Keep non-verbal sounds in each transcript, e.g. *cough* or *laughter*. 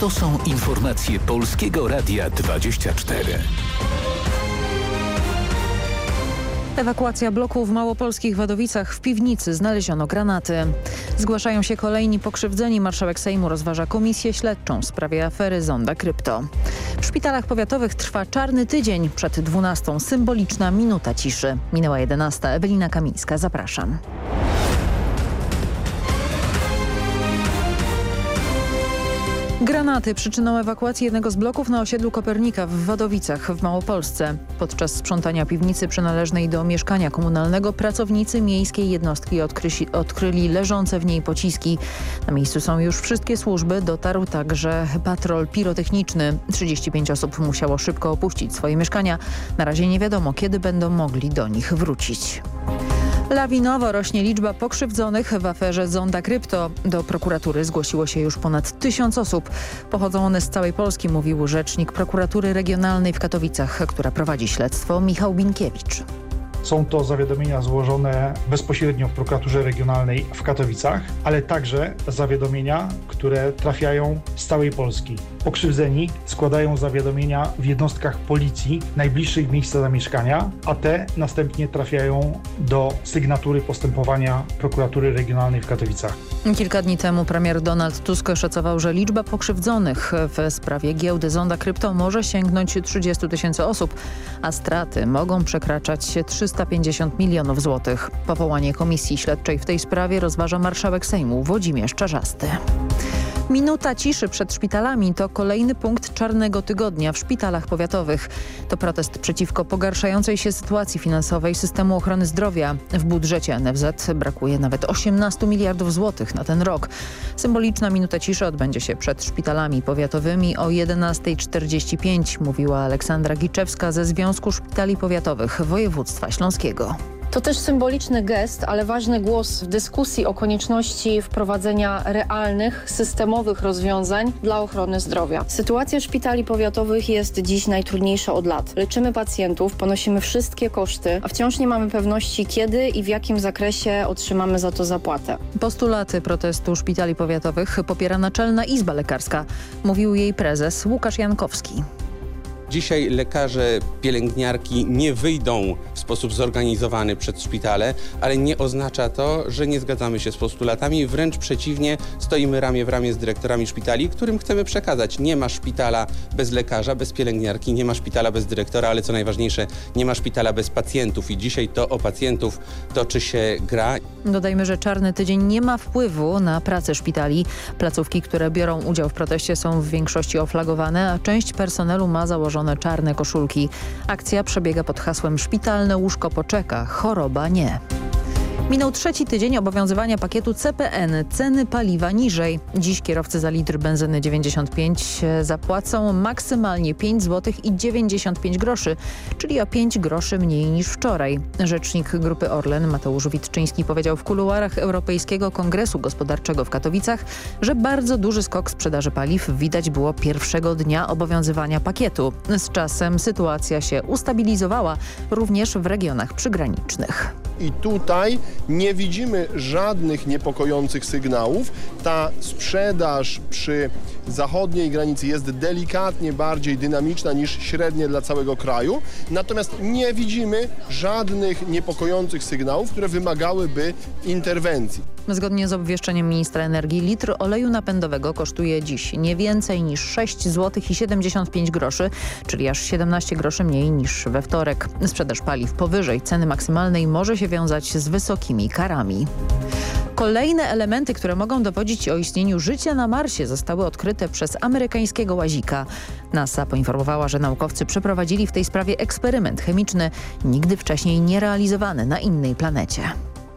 To są informacje Polskiego Radia 24. Ewakuacja bloku w małopolskich Wadowicach. W piwnicy znaleziono granaty. Zgłaszają się kolejni pokrzywdzeni. Marszałek Sejmu rozważa komisję śledczą w sprawie afery Zonda Krypto. W szpitalach powiatowych trwa czarny tydzień. Przed 12 symboliczna minuta ciszy. Minęła 11. Ewelina Kamińska. Zapraszam. Granaty przyczyną ewakuacji jednego z bloków na osiedlu Kopernika w Wadowicach w Małopolsce. Podczas sprzątania piwnicy przynależnej do mieszkania komunalnego pracownicy miejskiej jednostki odkryli leżące w niej pociski. Na miejscu są już wszystkie służby. Dotarł także patrol pirotechniczny. 35 osób musiało szybko opuścić swoje mieszkania. Na razie nie wiadomo, kiedy będą mogli do nich wrócić. Lawinowo rośnie liczba pokrzywdzonych w aferze Zonda Krypto. Do prokuratury zgłosiło się już ponad tysiąc osób. Pochodzą one z całej Polski, mówił rzecznik prokuratury regionalnej w Katowicach, która prowadzi śledztwo Michał Binkiewicz. Są to zawiadomienia złożone bezpośrednio w prokuraturze regionalnej w Katowicach, ale także zawiadomienia, które trafiają z całej Polski. Pokrzywdzeni składają zawiadomienia w jednostkach policji najbliższych miejsca zamieszkania, a te następnie trafiają do sygnatury postępowania prokuratury regionalnej w Katowicach. Kilka dni temu premier Donald Tusk szacował, że liczba pokrzywdzonych w sprawie giełdy Zonda Krypto może sięgnąć 30 tysięcy osób, a straty mogą przekraczać 350 milionów złotych. Powołanie komisji śledczej w tej sprawie rozważa marszałek Sejmu Włodzimierz Czarzasty. Minuta ciszy przed szpitalami to kolejny punkt czarnego tygodnia w szpitalach powiatowych. To protest przeciwko pogarszającej się sytuacji finansowej systemu ochrony zdrowia. W budżecie NFZ brakuje nawet 18 miliardów złotych na ten rok. Symboliczna minuta ciszy odbędzie się przed szpitalami powiatowymi o 11.45, mówiła Aleksandra Giczewska ze Związku Szpitali Powiatowych Województwa Śląskiego. To też symboliczny gest, ale ważny głos w dyskusji o konieczności wprowadzenia realnych, systemowych rozwiązań dla ochrony zdrowia. Sytuacja szpitali powiatowych jest dziś najtrudniejsza od lat. Leczymy pacjentów, ponosimy wszystkie koszty, a wciąż nie mamy pewności kiedy i w jakim zakresie otrzymamy za to zapłatę. Postulaty protestu szpitali powiatowych popiera Naczelna Izba Lekarska, mówił jej prezes Łukasz Jankowski. Dzisiaj lekarze, pielęgniarki nie wyjdą w sposób zorganizowany przed szpitale, ale nie oznacza to, że nie zgadzamy się z postulatami. Wręcz przeciwnie, stoimy ramię w ramię z dyrektorami szpitali, którym chcemy przekazać. Nie ma szpitala bez lekarza, bez pielęgniarki, nie ma szpitala bez dyrektora, ale co najważniejsze, nie ma szpitala bez pacjentów. I dzisiaj to o pacjentów toczy się gra. Dodajmy, że czarny tydzień nie ma wpływu na pracę szpitali. Placówki, które biorą udział w proteście są w większości oflagowane, a część personelu ma założone czarne koszulki. Akcja przebiega pod hasłem Szpitalne łóżko poczeka, choroba nie. Minął trzeci tydzień obowiązywania pakietu CPN. Ceny paliwa niżej. Dziś kierowcy za litr benzyny 95 zapłacą maksymalnie 5 zł i 95 groszy, czyli o 5 groszy mniej niż wczoraj. Rzecznik Grupy Orlen Mateusz Witczyński powiedział w kuluarach Europejskiego Kongresu Gospodarczego w Katowicach, że bardzo duży skok sprzedaży paliw widać było pierwszego dnia obowiązywania pakietu. Z czasem sytuacja się ustabilizowała również w regionach przygranicznych. I tutaj nie widzimy żadnych niepokojących sygnałów. Ta sprzedaż przy zachodniej granicy jest delikatnie bardziej dynamiczna niż średnie dla całego kraju. Natomiast nie widzimy żadnych niepokojących sygnałów, które wymagałyby interwencji. Zgodnie z obwieszczeniem ministra energii litr oleju napędowego kosztuje dziś nie więcej niż 6 zł i 75 groszy, czyli aż 17 groszy mniej niż we wtorek. Sprzedaż paliw powyżej ceny maksymalnej może się wiązać z wysokimi karami. Kolejne elementy, które mogą dowodzić o istnieniu życia na Marsie zostały odkryte przez amerykańskiego łazika. NASA poinformowała, że naukowcy przeprowadzili w tej sprawie eksperyment chemiczny nigdy wcześniej nierealizowany na innej planecie.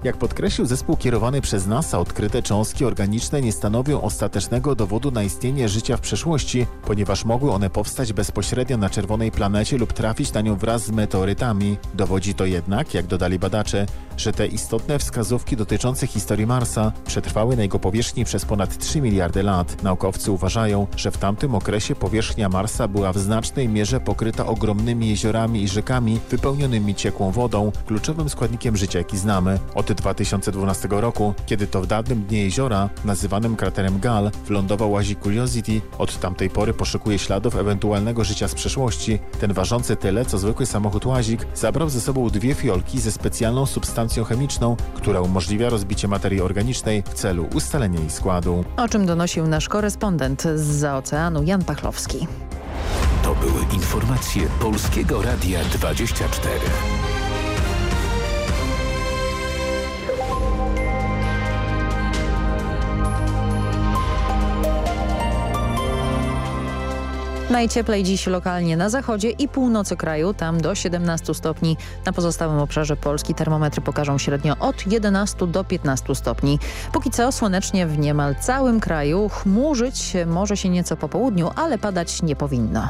Jak podkreślił zespół kierowany przez NASA, odkryte cząstki organiczne nie stanowią ostatecznego dowodu na istnienie życia w przeszłości, ponieważ mogły one powstać bezpośrednio na czerwonej planecie lub trafić na nią wraz z meteorytami. Dowodzi to jednak, jak dodali badacze, że te istotne wskazówki dotyczące historii Marsa przetrwały na jego powierzchni przez ponad 3 miliardy lat. Naukowcy uważają, że w tamtym okresie powierzchnia Marsa była w znacznej mierze pokryta ogromnymi jeziorami i rzekami wypełnionymi ciekłą wodą, kluczowym składnikiem życia, jaki znamy. O tym 2012 roku, kiedy to w dawnym dnie jeziora, nazywanym kraterem Gal, wylądował łazik Curiosity. Od tamtej pory poszukuje śladów ewentualnego życia z przeszłości. Ten ważący tyle, co zwykły samochód łazik, zabrał ze sobą dwie fiolki ze specjalną substancją chemiczną, która umożliwia rozbicie materii organicznej w celu ustalenia jej składu. O czym donosił nasz korespondent z oceanu Jan Pachlowski. To były informacje Polskiego Radia 24. Najcieplej dziś lokalnie na zachodzie i północy kraju, tam do 17 stopni. Na pozostałym obszarze Polski termometry pokażą średnio od 11 do 15 stopni. Póki co słonecznie w niemal całym kraju. Chmurzyć może się nieco po południu, ale padać nie powinno.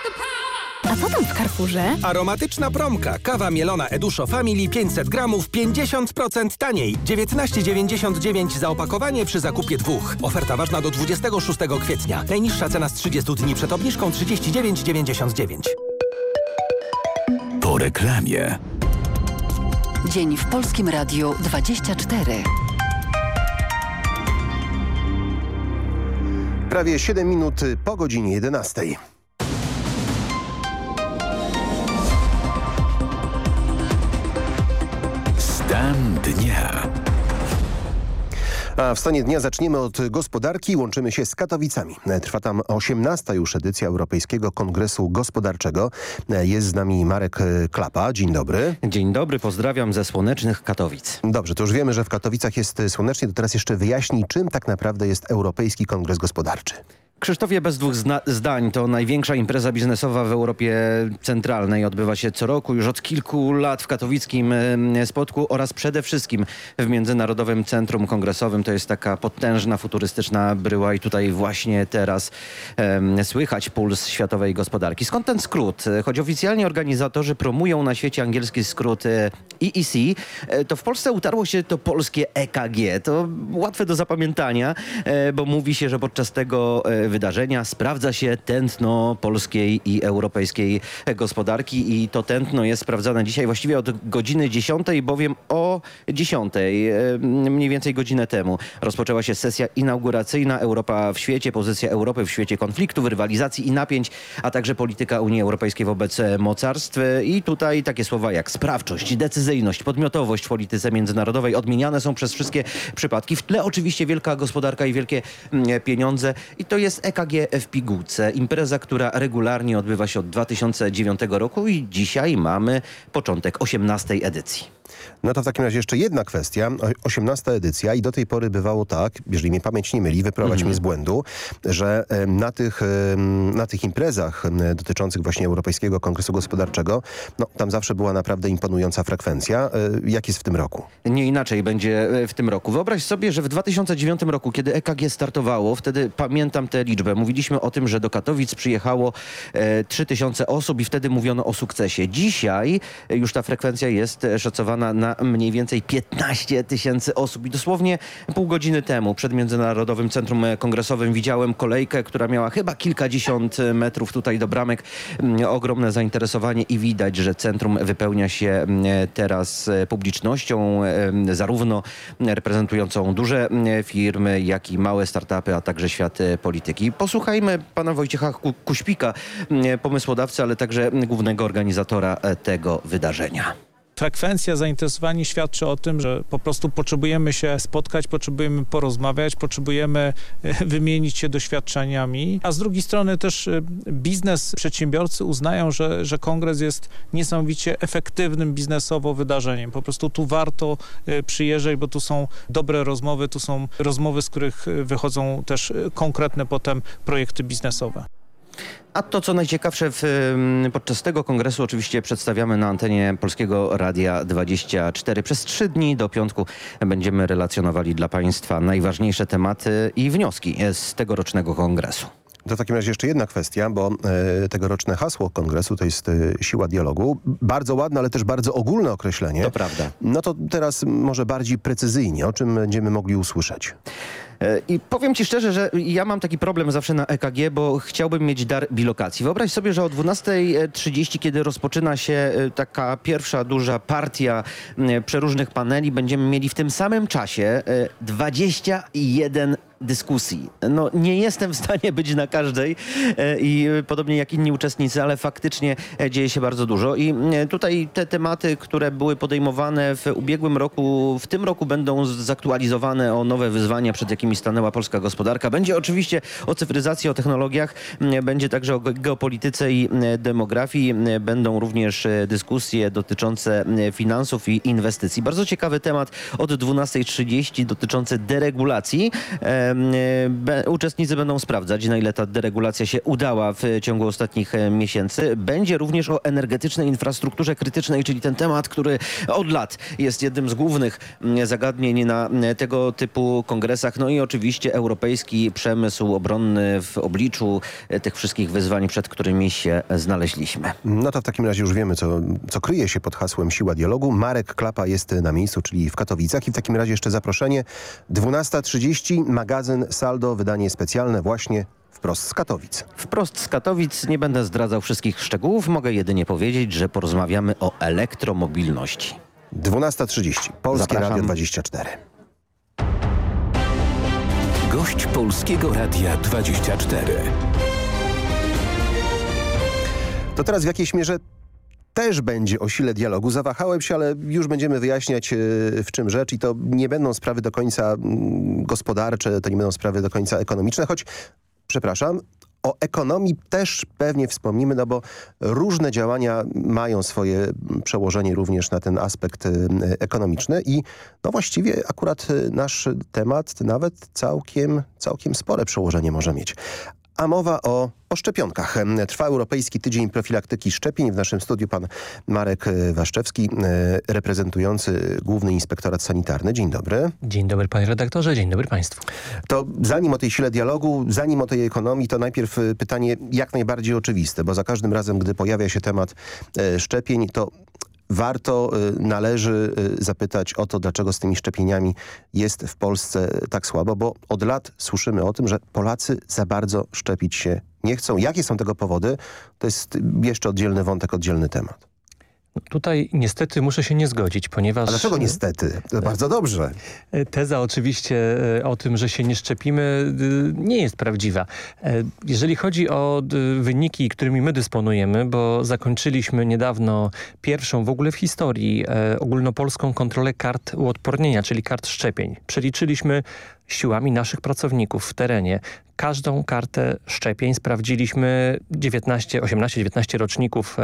A co tam w Carrefourze? Aromatyczna promka. Kawa mielona Eduszo Family 500 gramów 50% taniej. 19,99 za opakowanie przy zakupie dwóch. Oferta ważna do 26 kwietnia. Najniższa cena z 30 dni przed obniżką 39,99. Po reklamie. Dzień w Polskim Radiu 24. Prawie 7 minut po godzinie 11. A w stanie dnia zaczniemy od gospodarki. Łączymy się z Katowicami. Trwa tam 18. już edycja Europejskiego Kongresu Gospodarczego. Jest z nami Marek Klapa. Dzień dobry. Dzień dobry, pozdrawiam ze słonecznych Katowic. Dobrze, to już wiemy, że w Katowicach jest słonecznie. To teraz jeszcze wyjaśnij, czym tak naprawdę jest Europejski Kongres Gospodarczy. Krzysztofie, bez dwóch zdań, to największa impreza biznesowa w Europie Centralnej. Odbywa się co roku, już od kilku lat w katowickim spotku oraz przede wszystkim w Międzynarodowym Centrum Kongresowym. To jest taka potężna, futurystyczna bryła i tutaj właśnie teraz um, słychać puls światowej gospodarki. Skąd ten skrót? Choć oficjalnie organizatorzy promują na świecie angielski skrót EEC, to w Polsce utarło się to polskie EKG. To łatwe do zapamiętania, bo mówi się, że podczas tego wydarzenia sprawdza się tętno polskiej i europejskiej gospodarki i to tętno jest sprawdzane dzisiaj właściwie od godziny 10, bowiem o 10, mniej więcej godzinę temu rozpoczęła się sesja inauguracyjna Europa w świecie, pozycja Europy w świecie konfliktów, rywalizacji i napięć, a także polityka Unii Europejskiej wobec mocarstw i tutaj takie słowa jak sprawczość, decyzyjność, podmiotowość w polityce międzynarodowej odmieniane są przez wszystkie przypadki. W tle oczywiście wielka gospodarka i wielkie pieniądze i to jest EKG w pigułce. Impreza, która regularnie odbywa się od 2009 roku i dzisiaj mamy początek 18 edycji. No to w takim razie jeszcze jedna kwestia. 18 edycja i do tej pory bywało tak, jeżeli mnie pamięć nie myli, wyprowadź Mhm. mnie z błędu, że na tych, na tych imprezach dotyczących właśnie Europejskiego Kongresu Gospodarczego, no tam zawsze była naprawdę imponująca frekwencja. Jak jest w tym roku? Nie inaczej będzie w tym roku. Wyobraź sobie, że w 2009 roku, kiedy EKG startowało, wtedy pamiętam tę liczbę. Mówiliśmy o tym, że do Katowic przyjechało e, 3000 osób i wtedy mówiono o sukcesie. Dzisiaj już ta frekwencja jest szacowana na mniej więcej 15 tysięcy osób i dosłownie pół godziny temu przed Międzynarodowym Centrum Kongresowym widziałem kolejkę, która miała chyba kilkadziesiąt metrów tutaj do bramek. Ogromne zainteresowanie i widać, że centrum wypełnia się teraz publicznością, zarówno reprezentującą duże firmy, jak i małe startupy, a także świat polityki. Posłuchajmy pana Wojciecha Kuśpika, pomysłodawcy, ale także głównego organizatora tego wydarzenia. Frekwencja zainteresowania świadczy o tym, że po prostu potrzebujemy się spotkać, potrzebujemy porozmawiać, potrzebujemy wymienić się doświadczeniami, a z drugiej strony też biznes, przedsiębiorcy uznają, że, że kongres jest niesamowicie efektywnym biznesowo wydarzeniem. Po prostu tu warto przyjeżdżać, bo tu są dobre rozmowy, tu są rozmowy, z których wychodzą też konkretne potem projekty biznesowe. A to, co najciekawsze w, podczas tego kongresu oczywiście przedstawiamy na antenie Polskiego Radia 24. Przez trzy dni do piątku będziemy relacjonowali dla Państwa najważniejsze tematy i wnioski z tegorocznego kongresu. To w takim razie jeszcze jedna kwestia, bo e, tegoroczne hasło kongresu to jest e, siła dialogu. Bardzo ładne, ale też bardzo ogólne określenie. To prawda. No to teraz może bardziej precyzyjnie, o czym będziemy mogli usłyszeć. E, I powiem ci szczerze, że ja mam taki problem zawsze na EKG, bo chciałbym mieć dar bilokacji. Wyobraź sobie, że o 12.30, kiedy rozpoczyna się e, taka pierwsza duża partia e, przeróżnych paneli, będziemy mieli w tym samym czasie 21 dyskusji. No nie jestem w stanie być na każdej e, i podobnie jak inni uczestnicy, ale faktycznie e, dzieje się bardzo dużo i e, tutaj te tematy, które były podejmowane w ubiegłym roku, w tym roku będą zaktualizowane o nowe wyzwania, przed jakimi stanęła polska gospodarka. Będzie oczywiście o cyfryzacji, o technologiach, będzie także o geopolityce i demografii. Będą również dyskusje dotyczące finansów i inwestycji. Bardzo ciekawy temat od 12.30 dotyczący deregulacji uczestnicy będą sprawdzać, na ile ta deregulacja się udała w ciągu ostatnich e, miesięcy. Będzie również o energetycznej infrastrukturze krytycznej, czyli ten temat, który od lat jest jednym z głównych zagadnień na tego typu kongresach. No i oczywiście europejski przemysł obronny w obliczu e, tych wszystkich wyzwań, przed którymi się znaleźliśmy. No to w takim razie już wiemy, co, co kryje się pod hasłem Siła Dialogu. Marek Klapa jest na miejscu, czyli w Katowicach i w takim razie jeszcze zaproszenie. 12.30 magazyn magazyn Saldo, wydanie specjalne właśnie wprost z Katowic. Wprost z Katowic nie będę zdradzał wszystkich szczegółów, mogę jedynie powiedzieć, że porozmawiamy o elektromobilności. 12.30, Polskie Zapraszam. Radio 24. Gość Polskiego Radia 24. To teraz w jakiejś mierze też będzie o sile dialogu. Zawahałem się, ale już będziemy wyjaśniać e, w czym rzecz i to nie będą sprawy do końca mm, gospodarcze, to nie będą sprawy do końca ekonomiczne, choć, przepraszam, o ekonomii też pewnie wspomnimy, no bo różne działania mają swoje przełożenie również na ten aspekt e, ekonomiczny i no właściwie akurat e, nasz temat nawet całkiem, całkiem spore przełożenie może mieć. A mowa o, o szczepionkach. Trwa Europejski Tydzień Profilaktyki Szczepień. W naszym studiu pan Marek e, Waszczewski, e, reprezentujący Główny Inspektorat Sanitarny. Dzień dobry. Dzień dobry panie redaktorze, dzień dobry państwu. To zanim o tej sile dialogu, zanim o tej ekonomii, to najpierw e, pytanie jak najbardziej oczywiste, bo za każdym razem, gdy pojawia się temat szczepień, to warto, y, należy y, zapytać o to, dlaczego z tymi szczepieniami jest w Polsce tak słabo, bo od lat słyszymy o tym, że Polacy za bardzo szczepić się nie chcą. Jakie są tego powody? To jest jeszcze oddzielny wątek, oddzielny temat. Tutaj niestety muszę się nie zgodzić, ponieważ... A dlaczego niestety? To bardzo dobrze. Teza oczywiście e, o tym, że się nie szczepimy nie jest prawdziwa. E, jeżeli chodzi o wyniki, którymi my dysponujemy, bo zakończyliśmy niedawno pierwszą w ogóle w historii e, ogólnopolską kontrolę kart uodpornienia, czyli kart szczepień. Przeliczyliśmy siłami naszych pracowników w terenie. Każdą kartę szczepień sprawdziliśmy 19, 18, 19 roczników,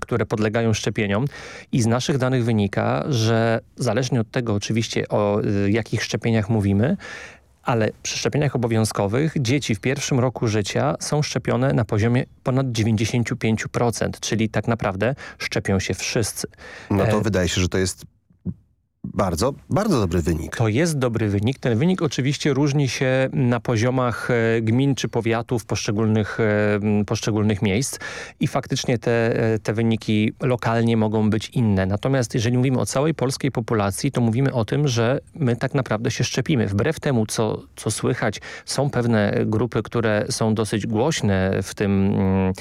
które podlegają szczepieniom i z naszych danych wynika, że zależnie od tego oczywiście o y, jakich szczepieniach mówimy, ale przy szczepieniach obowiązkowych dzieci w pierwszym roku życia są szczepione na poziomie ponad 95%, czyli tak naprawdę szczepią się wszyscy. No to e... wydaje się, że to jest bardzo, bardzo dobry wynik. To jest dobry wynik. Ten wynik oczywiście różni się na poziomach e, gmin czy powiatów poszczególnych, e, poszczególnych miejsc i faktycznie te, e, te wyniki lokalnie mogą być inne. Natomiast jeżeli mówimy o całej polskiej populacji, to mówimy o tym, że my tak naprawdę się szczepimy. Wbrew temu, co, co słychać, są pewne grupy, które są dosyć głośne w tym mm,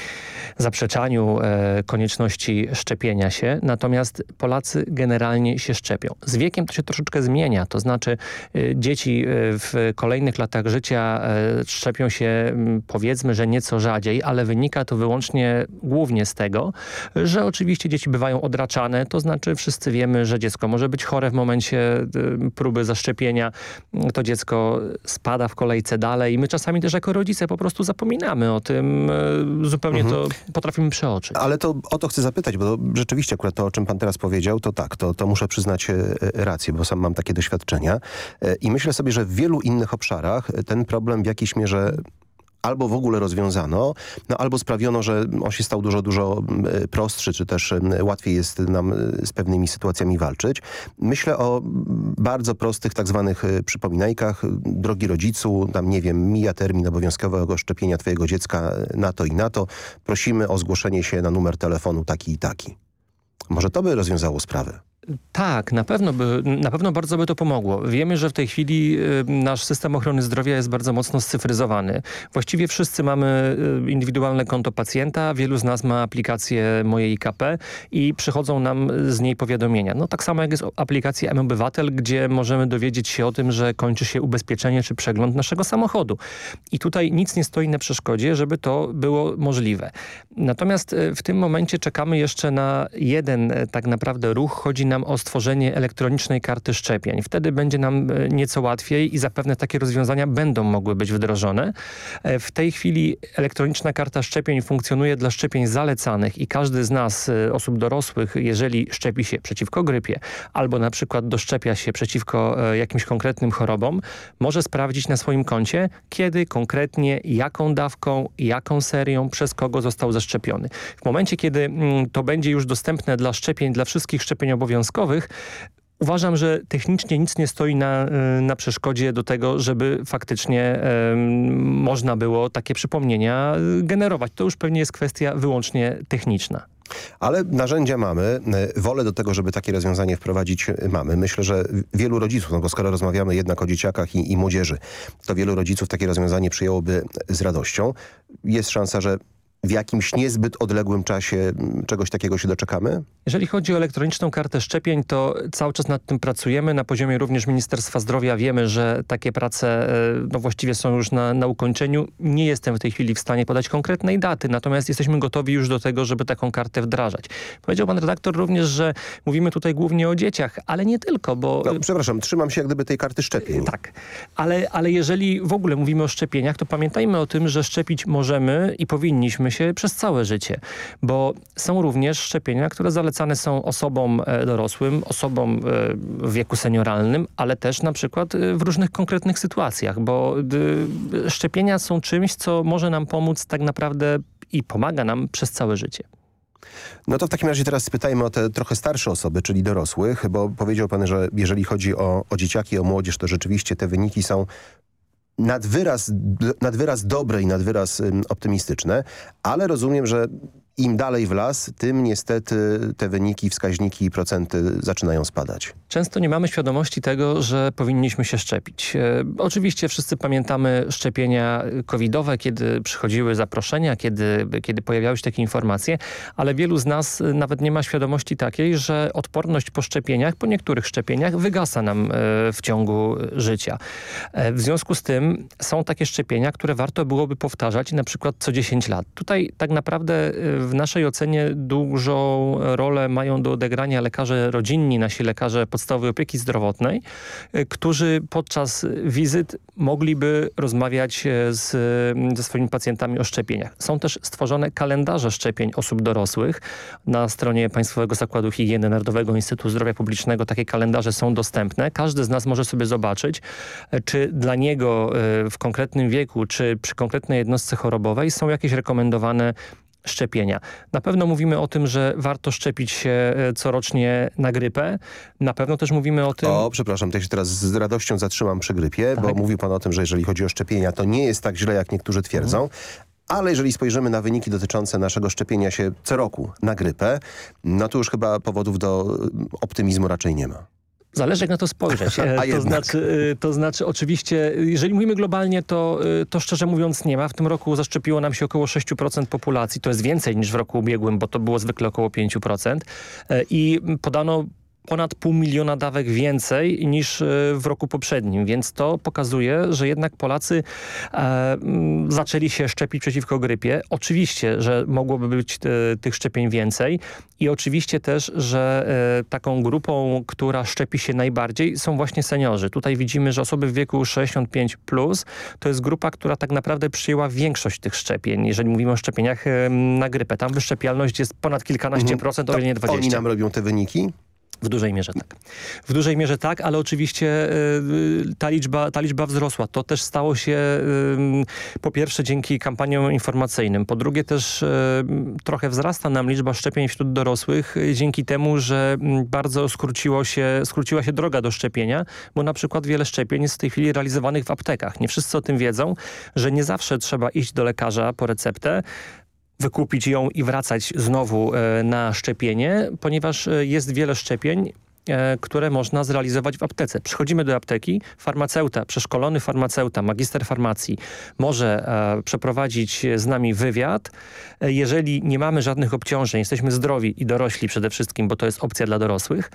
zaprzeczaniu konieczności szczepienia się, natomiast Polacy generalnie się szczepią z wiekiem to się troszeczkę zmienia, to znaczy y, dzieci y, w kolejnych latach życia y, szczepią się powiedzmy, że nieco rzadziej, ale wynika to wyłącznie głównie z tego, że oczywiście dzieci bywają odraczane, to znaczy wszyscy wiemy, że dziecko może być chore w momencie próby zaszczepienia, to dziecko spada w kolejce dalej i my czasami też jako rodzice po prostu zapominamy o tym, zupełnie mhm. to potrafimy przeoczyć. Ale to o to chcę zapytać, bo rzeczywiście akurat to, o czym pan teraz powiedział, to tak, to, to muszę przyznać rację, bo sam mam takie doświadczenia. E, I myślę sobie, że w wielu innych obszarach ten problem w jakiejś mierze albo w ogóle rozwiązano, no albo sprawiono, że on się stał dużo, dużo prostszy, czy też łatwiej jest nam z pewnymi sytuacjami walczyć. Myślę o bardzo prostych tak zwanych przypominajkach. Drogi rodzicu, tam nie wiem, mija termin obowiązkowego szczepienia twojego dziecka na to i na to. Prosimy o zgłoszenie się na numer telefonu taki i taki. Może to by rozwiązało sprawę. Tak, na pewno, by, na pewno bardzo by to pomogło. Wiemy, że w tej chwili y, nasz system ochrony zdrowia jest bardzo mocno scyfryzowany. Właściwie wszyscy mamy y, indywidualne konto pacjenta, wielu z nas ma aplikację Moje IKP i przychodzą nam z niej powiadomienia. No tak samo jak jest aplikacja M-Obywatel, gdzie możemy dowiedzieć się o tym, że kończy się ubezpieczenie czy przegląd naszego samochodu. I tutaj nic nie stoi na przeszkodzie, żeby to było możliwe. Natomiast y, w tym momencie czekamy jeszcze na jeden tak naprawdę ruch. Chodzi nam o stworzenie elektronicznej karty szczepień. Wtedy będzie nam e, nieco łatwiej i zapewne takie rozwiązania będą mogły być wdrożone. E, w tej chwili elektroniczna karta szczepień funkcjonuje dla szczepień zalecanych i każdy z nas, e, osób dorosłych, jeżeli szczepi się przeciwko grypie albo na przykład doszczepia się przeciwko jakimś konkretnym chorobom, może sprawdzić na swoim koncie, kiedy konkretnie, jaką dawką, jaką serią, przez kogo został zaszczepiony. W momencie, kiedy mm, to będzie już dostępne dla szczepień, dla wszystkich szczepień obowiązkowych, obowiązkowych, Uważam, że technicznie nic nie stoi na, y, na przeszkodzie do tego, żeby faktycznie można było takie przypomnienia y, generować. To już pewnie jest kwestia wyłącznie techniczna. Ale narzędzia mamy, y, wolę do tego, żeby takie rozwiązanie wprowadzić mamy. Myślę, że wielu rodziców, no bo skoro rozmawiamy jednak o dzieciakach i, i młodzieży, to wielu rodziców takie rozwiązanie przyjęłoby z radością. Jest szansa, że w jakimś niezbyt odległym czasie czegoś takiego się doczekamy? Jeżeli chodzi o elektroniczną kartę szczepień, to cały czas nad tym pracujemy. Na poziomie również Ministerstwa Zdrowia wiemy, że takie prace e, no właściwie są już na, na ukończeniu. Nie jestem w tej chwili w stanie podać konkretnej daty, natomiast jesteśmy gotowi już do tego, żeby taką kartę wdrażać. Powiedział pan redaktor również, że mówimy tutaj głównie o dzieciach, ale nie tylko, bo... No, przepraszam, trzymam się jak gdyby tej karty szczepień. Tak, ale, ale jeżeli w ogóle mówimy o szczepieniach, to pamiętajmy o tym, że szczepić możemy i powinniśmy się przez całe życie, bo są również szczepienia, które zalecane są osobom e, dorosłym, osobom e, w wieku senioralnym, ale też na przykład e, w różnych konkretnych sytuacjach, bo szczepienia są czymś, co może nam pomóc tak naprawdę i pomaga nam przez całe życie. No to w takim razie teraz spytajmy o te trochę starsze osoby, czyli dorosłych, bo powiedział pan, że jeżeli chodzi o, o dzieciaki, o młodzież, to rzeczywiście te wyniki są nad wyraz, nad wyraz dobre i nad wyraz optymistyczne, ale rozumiem, że im dalej w las, tym niestety te wyniki, wskaźniki i procenty zaczynają spadać. Często nie mamy świadomości tego, że powinniśmy się szczepić. E, oczywiście wszyscy pamiętamy szczepienia covidowe, kiedy przychodziły zaproszenia, kiedy, kiedy pojawiały się takie informacje, ale wielu z nas nawet nie ma świadomości takiej, że odporność po szczepieniach, po niektórych szczepieniach wygasa nam e, w ciągu życia. E, w związku z tym są takie szczepienia, które warto byłoby powtarzać na przykład co 10 lat. Tutaj tak naprawdę w naszej ocenie dużą rolę mają do odegrania lekarze rodzinni, nasi lekarze podstawowej opieki zdrowotnej, e, którzy podczas wizyt mogliby rozmawiać e, z, ze swoimi pacjentami o szczepieniach. Są też stworzone kalendarze szczepień osób dorosłych. Na stronie Państwowego Zakładu Higieny Narodowego Instytutu Zdrowia Publicznego takie kalendarze są dostępne. Każdy z nas może sobie zobaczyć, e, czy dla niego w konkretnym wieku, czy przy konkretnej jednostce chorobowej są jakieś rekomendowane szczepienia. Na pewno mówimy o tym, że warto szczepić się e, corocznie na grypę. Na pewno też mówimy o tym... O, przepraszam, to ja się teraz z radością zatrzymam przy grypie, tak. bo mówił pan o tym, że jeżeli chodzi o szczepienia, to nie jest tak źle, jak niektórzy twierdzą. Mhm. Ale jeżeli spojrzymy na wyniki dotyczące naszego szczepienia się co roku na grypę, no to już chyba powodów do optymizmu raczej nie ma. Zależy jak na to spojrzeć. *laughs* A to, znaczy, e, to znaczy oczywiście, jeżeli mówimy globalnie, to, e, to szczerze mówiąc nie ma. W tym roku zaszczepiło nam się około 6% populacji. To jest więcej niż w roku ubiegłym, bo to było zwykle około 5%. E, I podano ponad pół miliona dawek więcej niż e, w roku poprzednim, więc to pokazuje, że jednak Polacy e, zaczęli się szczepić przeciwko grypie. Oczywiście, że mogłoby być te, tych szczepień więcej i oczywiście też, że e, taką grupą, która szczepi się najbardziej są właśnie seniorzy. Tutaj widzimy, że osoby w wieku 65+, plus, to jest grupa, która tak naprawdę przyjęła większość tych szczepień, jeżeli mówimy o szczepieniach e, na grypę. Tam wyszczepialność jest ponad kilkanaście mhm. procent, o ile nie 20. Oni nam robią te wyniki? W dużej mierze tak. W dużej mierze tak, ale oczywiście y, ta liczba, ta liczba wzrosła. To też stało się y, po pierwsze dzięki kampaniom informacyjnym. Po drugie też y, trochę wzrasta nam liczba szczepień wśród dorosłych dzięki temu, że mm, bardzo skróciło się, skróciła się droga do szczepienia, bo na przykład wiele szczepień jest w tej chwili realizowanych w aptekach. Nie wszyscy o tym wiedzą, że nie zawsze trzeba iść do lekarza po receptę wykupić ją i wracać znowu e, na szczepienie, ponieważ e, jest wiele szczepień, które można zrealizować w aptece. Przychodzimy do apteki, farmaceuta, przeszkolony farmaceuta, magister farmacji może e, przeprowadzić z nami wywiad. E, jeżeli nie mamy żadnych obciążeń, jesteśmy zdrowi i dorośli przede wszystkim, bo to jest opcja dla dorosłych,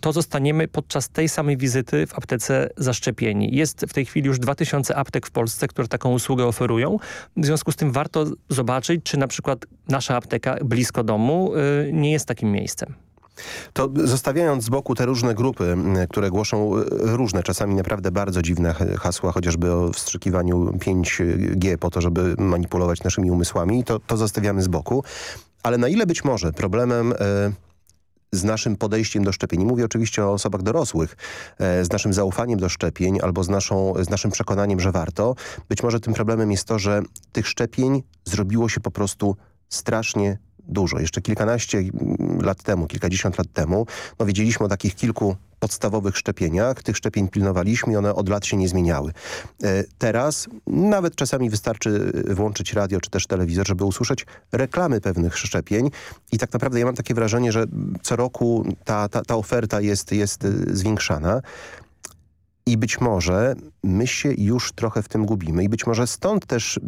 to zostaniemy podczas tej samej wizyty w aptece zaszczepieni. Jest w tej chwili już 2000 aptek w Polsce, które taką usługę oferują. W związku z tym warto zobaczyć, czy na przykład nasza apteka blisko domu nie jest takim miejscem. To zostawiając z boku te różne grupy, które głoszą e, różne, czasami naprawdę bardzo dziwne hasła, chociażby o wstrzykiwaniu 5G po to, żeby manipulować naszymi umysłami, to, to zostawiamy z boku. Ale na ile być może problemem... E, z naszym podejściem do szczepień. Mówię oczywiście o osobach dorosłych, e, z naszym zaufaniem do szczepień albo z, naszą, z naszym przekonaniem, że warto. Być może tym problemem jest to, że tych szczepień zrobiło się po prostu strasznie dużo. Jeszcze kilkanaście lat temu, kilkadziesiąt lat temu, no wiedzieliśmy o takich kilku podstawowych szczepieniach. Tych szczepień pilnowaliśmy i one od lat się nie zmieniały. E, teraz nawet czasami wystarczy włączyć radio czy też telewizor, żeby usłyszeć reklamy pewnych szczepień i tak naprawdę ja mam takie wrażenie, że co roku ta, ta, ta oferta jest, jest zwiększana. I być może my się już trochę w tym gubimy i być może stąd też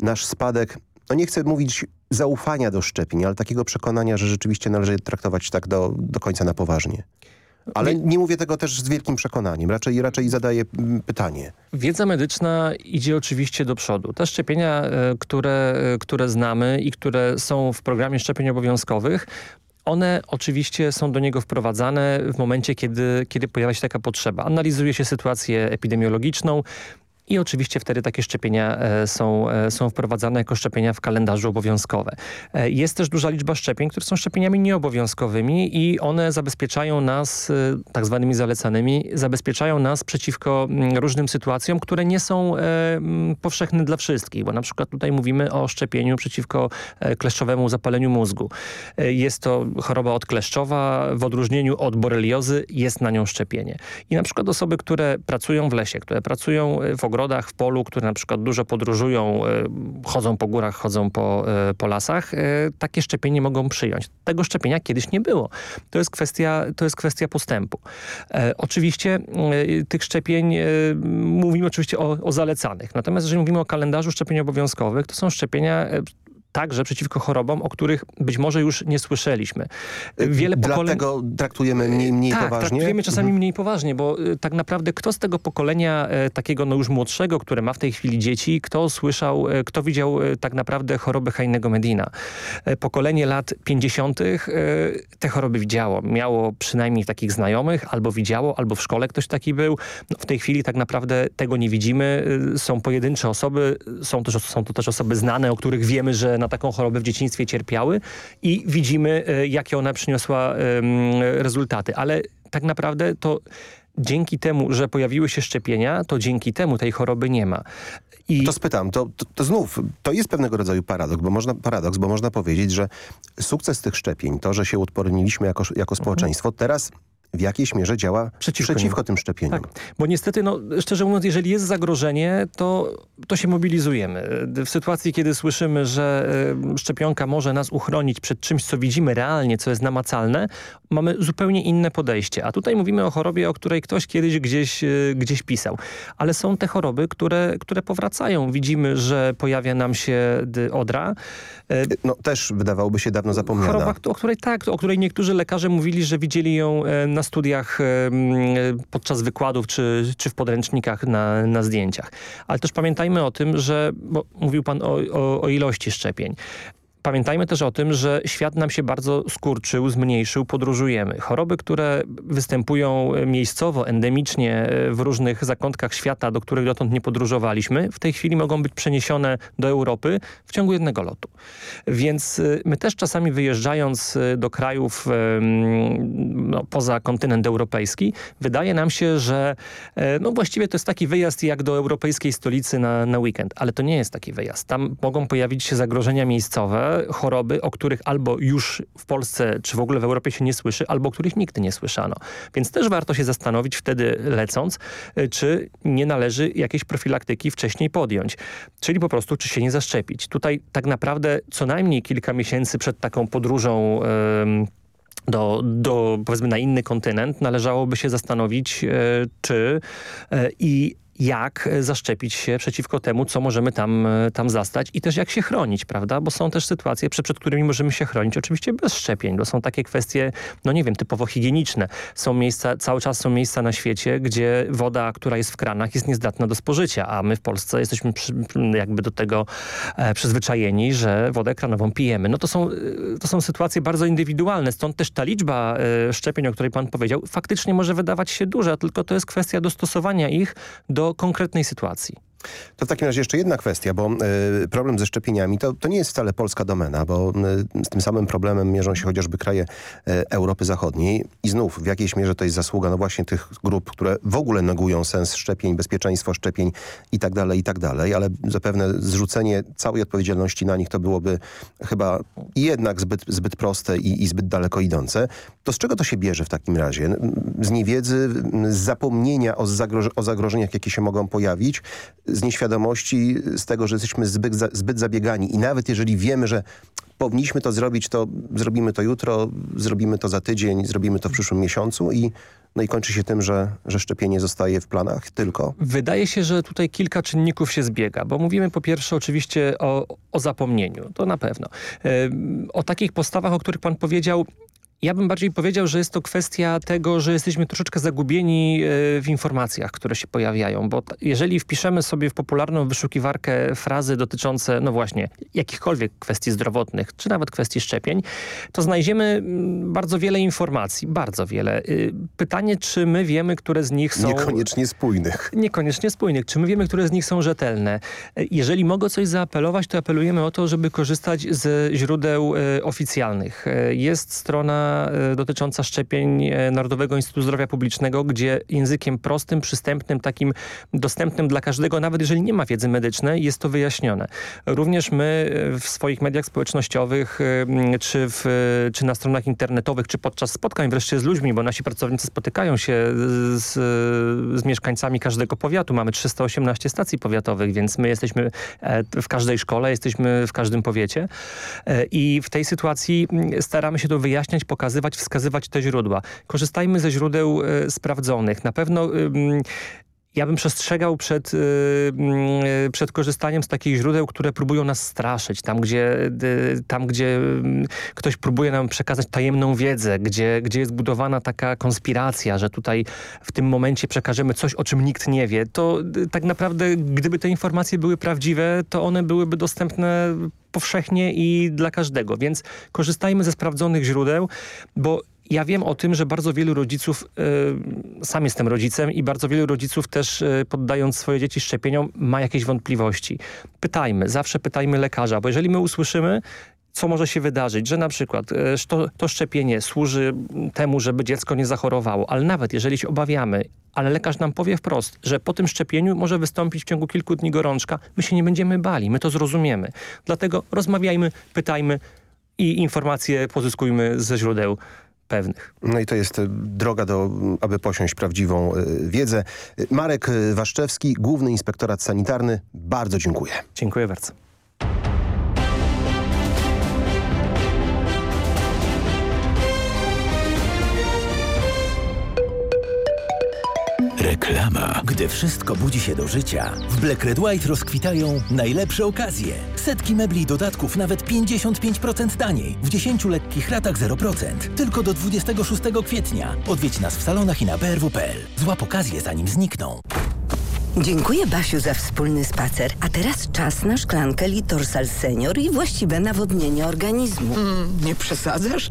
nasz spadek no nie chcę mówić zaufania do szczepień, ale takiego przekonania, że rzeczywiście należy je traktować tak do, do końca na poważnie. Ale nie mówię tego też z wielkim przekonaniem. Raczej, raczej zadaję mm, pytanie. Wiedza medyczna idzie oczywiście do przodu. Te szczepienia, e, które, e, które znamy i które są w programie szczepień obowiązkowych, one oczywiście są do niego wprowadzane w momencie, kiedy, kiedy pojawia się taka potrzeba. Analizuje się sytuację epidemiologiczną, i oczywiście wtedy takie szczepienia e, są, e, są wprowadzane jako szczepienia w kalendarzu obowiązkowe. E, jest też duża liczba szczepień, które są szczepieniami nieobowiązkowymi i one zabezpieczają nas, tak zwanymi zalecanymi, zabezpieczają nas przeciwko mm, różnym sytuacjom, które nie są mm, powszechne dla wszystkich, bo na przykład tutaj mówimy o szczepieniu przeciwko kleszczowemu zapaleniu mózgu. Jest to choroba odkleszczowa, w odróżnieniu od boreliozy jest na nią szczepienie. I na przykład osoby, które pracują w lesie, które pracują w ogrodach, w polu, które na przykład dużo podróżują, e, chodzą po górach, chodzą po, e, po lasach, e, takie szczepienie mogą przyjąć. Tego szczepienia kiedyś nie było. To jest kwestia, to jest kwestia postępu. Oczywiście tych szczepień mówimy oczywiście o, o zalecanych. Natomiast jeżeli mówimy o kalendarzu szczepień obowiązkowych, to są szczepienia także przeciwko chorobom, o których być może już nie słyszeliśmy. Wiele pokoleń... Dlatego traktujemy mniej, mniej tak, poważnie? traktujemy czasami mhm. mniej poważnie, bo y, tak naprawdę kto z tego pokolenia e, takiego no już młodszego, które ma w tej chwili dzieci, kto słyszał, e, kto widział e, tak naprawdę chorobę Heinego Medina? Pokolenie lat 50. te choroby widziało. Miało przynajmniej takich znajomych, albo widziało, albo w szkole ktoś taki był. No, w tej chwili tak naprawdę tego nie widzimy. Są pojedyncze osoby, są, też, są to też osoby znane, o których wiemy, że na taką chorobę w dzieciństwie cierpiały i widzimy, e, jakie ona przyniosła rezultaty. Ale tak naprawdę to dzięki temu, że pojawiły się szczepienia, to dzięki temu tej choroby nie ma. I... To spytam, to, to, to, znów, to jest pewnego rodzaju paradoks bo, można, paradoks, bo można powiedzieć, że sukces tych szczepień, to, że się uodporniliśmy jako, jako społeczeństwo, teraz w jakiejś mierze działa przeciwko, przeciwko tym szczepieniom. Tak, bo niestety, no, szczerze mówiąc, jeżeli jest zagrożenie, to, to się mobilizujemy. W sytuacji, kiedy słyszymy, że e, szczepionka może nas uchronić przed czymś, co widzimy realnie, co jest namacalne, mamy zupełnie inne podejście. A tutaj mówimy o chorobie, o której ktoś kiedyś gdzieś, e, gdzieś pisał. Ale są te choroby, które, które powracają. Widzimy, że pojawia nam się odra. E, no też wydawałoby się dawno zapomniana. Choroba, o której tak, o której niektórzy lekarze mówili, że widzieli ją na studiach podczas wykładów czy, czy w podręcznikach na, na zdjęciach. Ale też pamiętajmy o tym, że mówił pan o, o, o ilości szczepień pamiętajmy też o tym, że świat nam się bardzo skurczył, zmniejszył, podróżujemy. Choroby, które występują miejscowo, endemicznie w różnych zakątkach świata, do których dotąd nie podróżowaliśmy, w tej chwili mogą być przeniesione do Europy w ciągu jednego lotu. Więc my też czasami wyjeżdżając do krajów no, poza kontynent europejski, wydaje nam się, że no właściwie to jest taki wyjazd jak do europejskiej stolicy na, na weekend, ale to nie jest taki wyjazd. Tam mogą pojawić się zagrożenia miejscowe, choroby, o których albo już w Polsce, czy w ogóle w Europie się nie słyszy, albo o których nigdy nie słyszano. Więc też warto się zastanowić wtedy lecąc, y, czy nie należy jakiejś profilaktyki wcześniej podjąć. Czyli po prostu, czy się nie zaszczepić. Tutaj tak naprawdę co najmniej kilka miesięcy przed taką podróżą yy, do, do, powiedzmy na inny kontynent, należałoby się zastanowić, e, czy e, i jak zaszczepić się przeciwko temu, co możemy tam, tam zastać i też jak się chronić, prawda? Bo są też sytuacje, przed, przed którymi możemy się chronić oczywiście bez szczepień, bo są takie kwestie, no nie wiem, typowo higieniczne. Są miejsca, cały czas są miejsca na świecie, gdzie woda, która jest w kranach jest niezdatna do spożycia, a my w Polsce jesteśmy przy, jakby do tego e, przyzwyczajeni, że wodę kranową pijemy. No to są, to są sytuacje bardzo indywidualne, stąd też ta liczba e, szczepień, o której pan powiedział, faktycznie może wydawać się duża, tylko to jest kwestia dostosowania ich do do konkretnej sytuacji. To w takim razie jeszcze jedna kwestia, bo y, problem ze szczepieniami to, to nie jest wcale polska domena, bo y, z tym samym problemem mierzą się chociażby kraje y, Europy Zachodniej i znów w jakiejś mierze to jest zasługa no właśnie tych grup, które w ogóle negują sens szczepień, bezpieczeństwo szczepień i tak dalej, i tak dalej, ale zapewne zrzucenie całej odpowiedzialności na nich to byłoby chyba jednak zbyt, zbyt proste i, i zbyt daleko idące. To z czego to się bierze w takim razie? Z niewiedzy, z zapomnienia o, zagroż o zagrożeniach, jakie się mogą pojawić, z nieświadomości, z tego, że jesteśmy zbyt, zbyt zabiegani i nawet jeżeli wiemy, że powinniśmy to zrobić, to zrobimy to jutro, zrobimy to za tydzień, zrobimy to w przyszłym miesiącu i no i kończy się tym, że, że szczepienie zostaje w planach tylko? Wydaje się, że tutaj kilka czynników się zbiega, bo mówimy po pierwsze oczywiście o, o zapomnieniu, to na pewno. O takich postawach, o których pan powiedział, ja bym bardziej powiedział, że jest to kwestia tego, że jesteśmy troszeczkę zagubieni e, w informacjach, które się pojawiają, bo jeżeli wpiszemy sobie w popularną wyszukiwarkę frazy dotyczące, no właśnie, jakichkolwiek kwestii zdrowotnych, czy nawet kwestii szczepień, to znajdziemy mm, bardzo wiele informacji, bardzo wiele. Y, pytanie, czy my wiemy, które z nich są... Niekoniecznie spójnych. Niekoniecznie spójnych. Czy my wiemy, które z nich są rzetelne? E, jeżeli mogę coś zaapelować, to apelujemy o to, żeby korzystać z źródeł e, oficjalnych. Jest strona E, dotycząca szczepień e, Narodowego Instytutu Zdrowia Publicznego, gdzie językiem prostym, przystępnym, takim dostępnym dla każdego, nawet jeżeli nie ma wiedzy medycznej, jest to wyjaśnione. Również my e, w swoich mediach społecznościowych, czy, w, czy na stronach internetowych, czy podczas spotkań wreszcie z ludźmi, bo nasi pracownicy spotykają się z, z mieszkańcami każdego powiatu. Mamy 318 stacji powiatowych, więc my jesteśmy w każdej szkole, jesteśmy w każdym powiecie i w tej sytuacji staramy się to wyjaśniać, pokazać pokazywać, wskazywać te źródła. Korzystajmy ze źródeł y, sprawdzonych. Na pewno y, ja bym przestrzegał przed, yy, przed korzystaniem z takich źródeł, które próbują nas straszyć. Tam, gdzie, yy, tam, gdzie ktoś próbuje nam przekazać tajemną wiedzę, gdzie, gdzie jest budowana taka konspiracja, że tutaj w tym momencie przekażemy coś, o czym nikt nie wie. To y, tak naprawdę, gdyby te informacje były prawdziwe, to one byłyby dostępne powszechnie i dla każdego. Więc korzystajmy ze sprawdzonych źródeł, bo ja wiem o tym, że bardzo wielu rodziców, y, sam jestem rodzicem i bardzo wielu rodziców też y, poddając swoje dzieci szczepieniom ma jakieś wątpliwości. Pytajmy, zawsze pytajmy lekarza, bo jeżeli my usłyszymy, co może się wydarzyć, że na przykład y, to, to, szczepienie służy temu, żeby dziecko nie zachorowało, ale nawet jeżeli się obawiamy, ale lekarz nam powie wprost, że po tym szczepieniu może wystąpić w ciągu kilku dni gorączka, my się nie będziemy bali, my to zrozumiemy. Dlatego rozmawiajmy, pytajmy i informacje pozyskujmy ze źródeł pewnych. No i to jest e, droga do, aby posiąść prawdziwą e, wiedzę. Marek Waszczewski, Główny Inspektorat Sanitarny. Bardzo dziękuję. Dziękuję bardzo. Reklama. Gdy wszystko budzi się do życia, w Black Red White rozkwitają najlepsze okazje. Setki mebli i dodatków nawet 55% taniej. W 10 lekkich ratach 0%. Tylko do 26 kwietnia. Odwiedź nas w salonach i na brw.pl. Złap okazję zanim znikną. Dziękuję Basiu za wspólny spacer. A teraz czas na szklankę Litorsal Senior i właściwe nawodnienie organizmu. Mm, nie przesadzasz?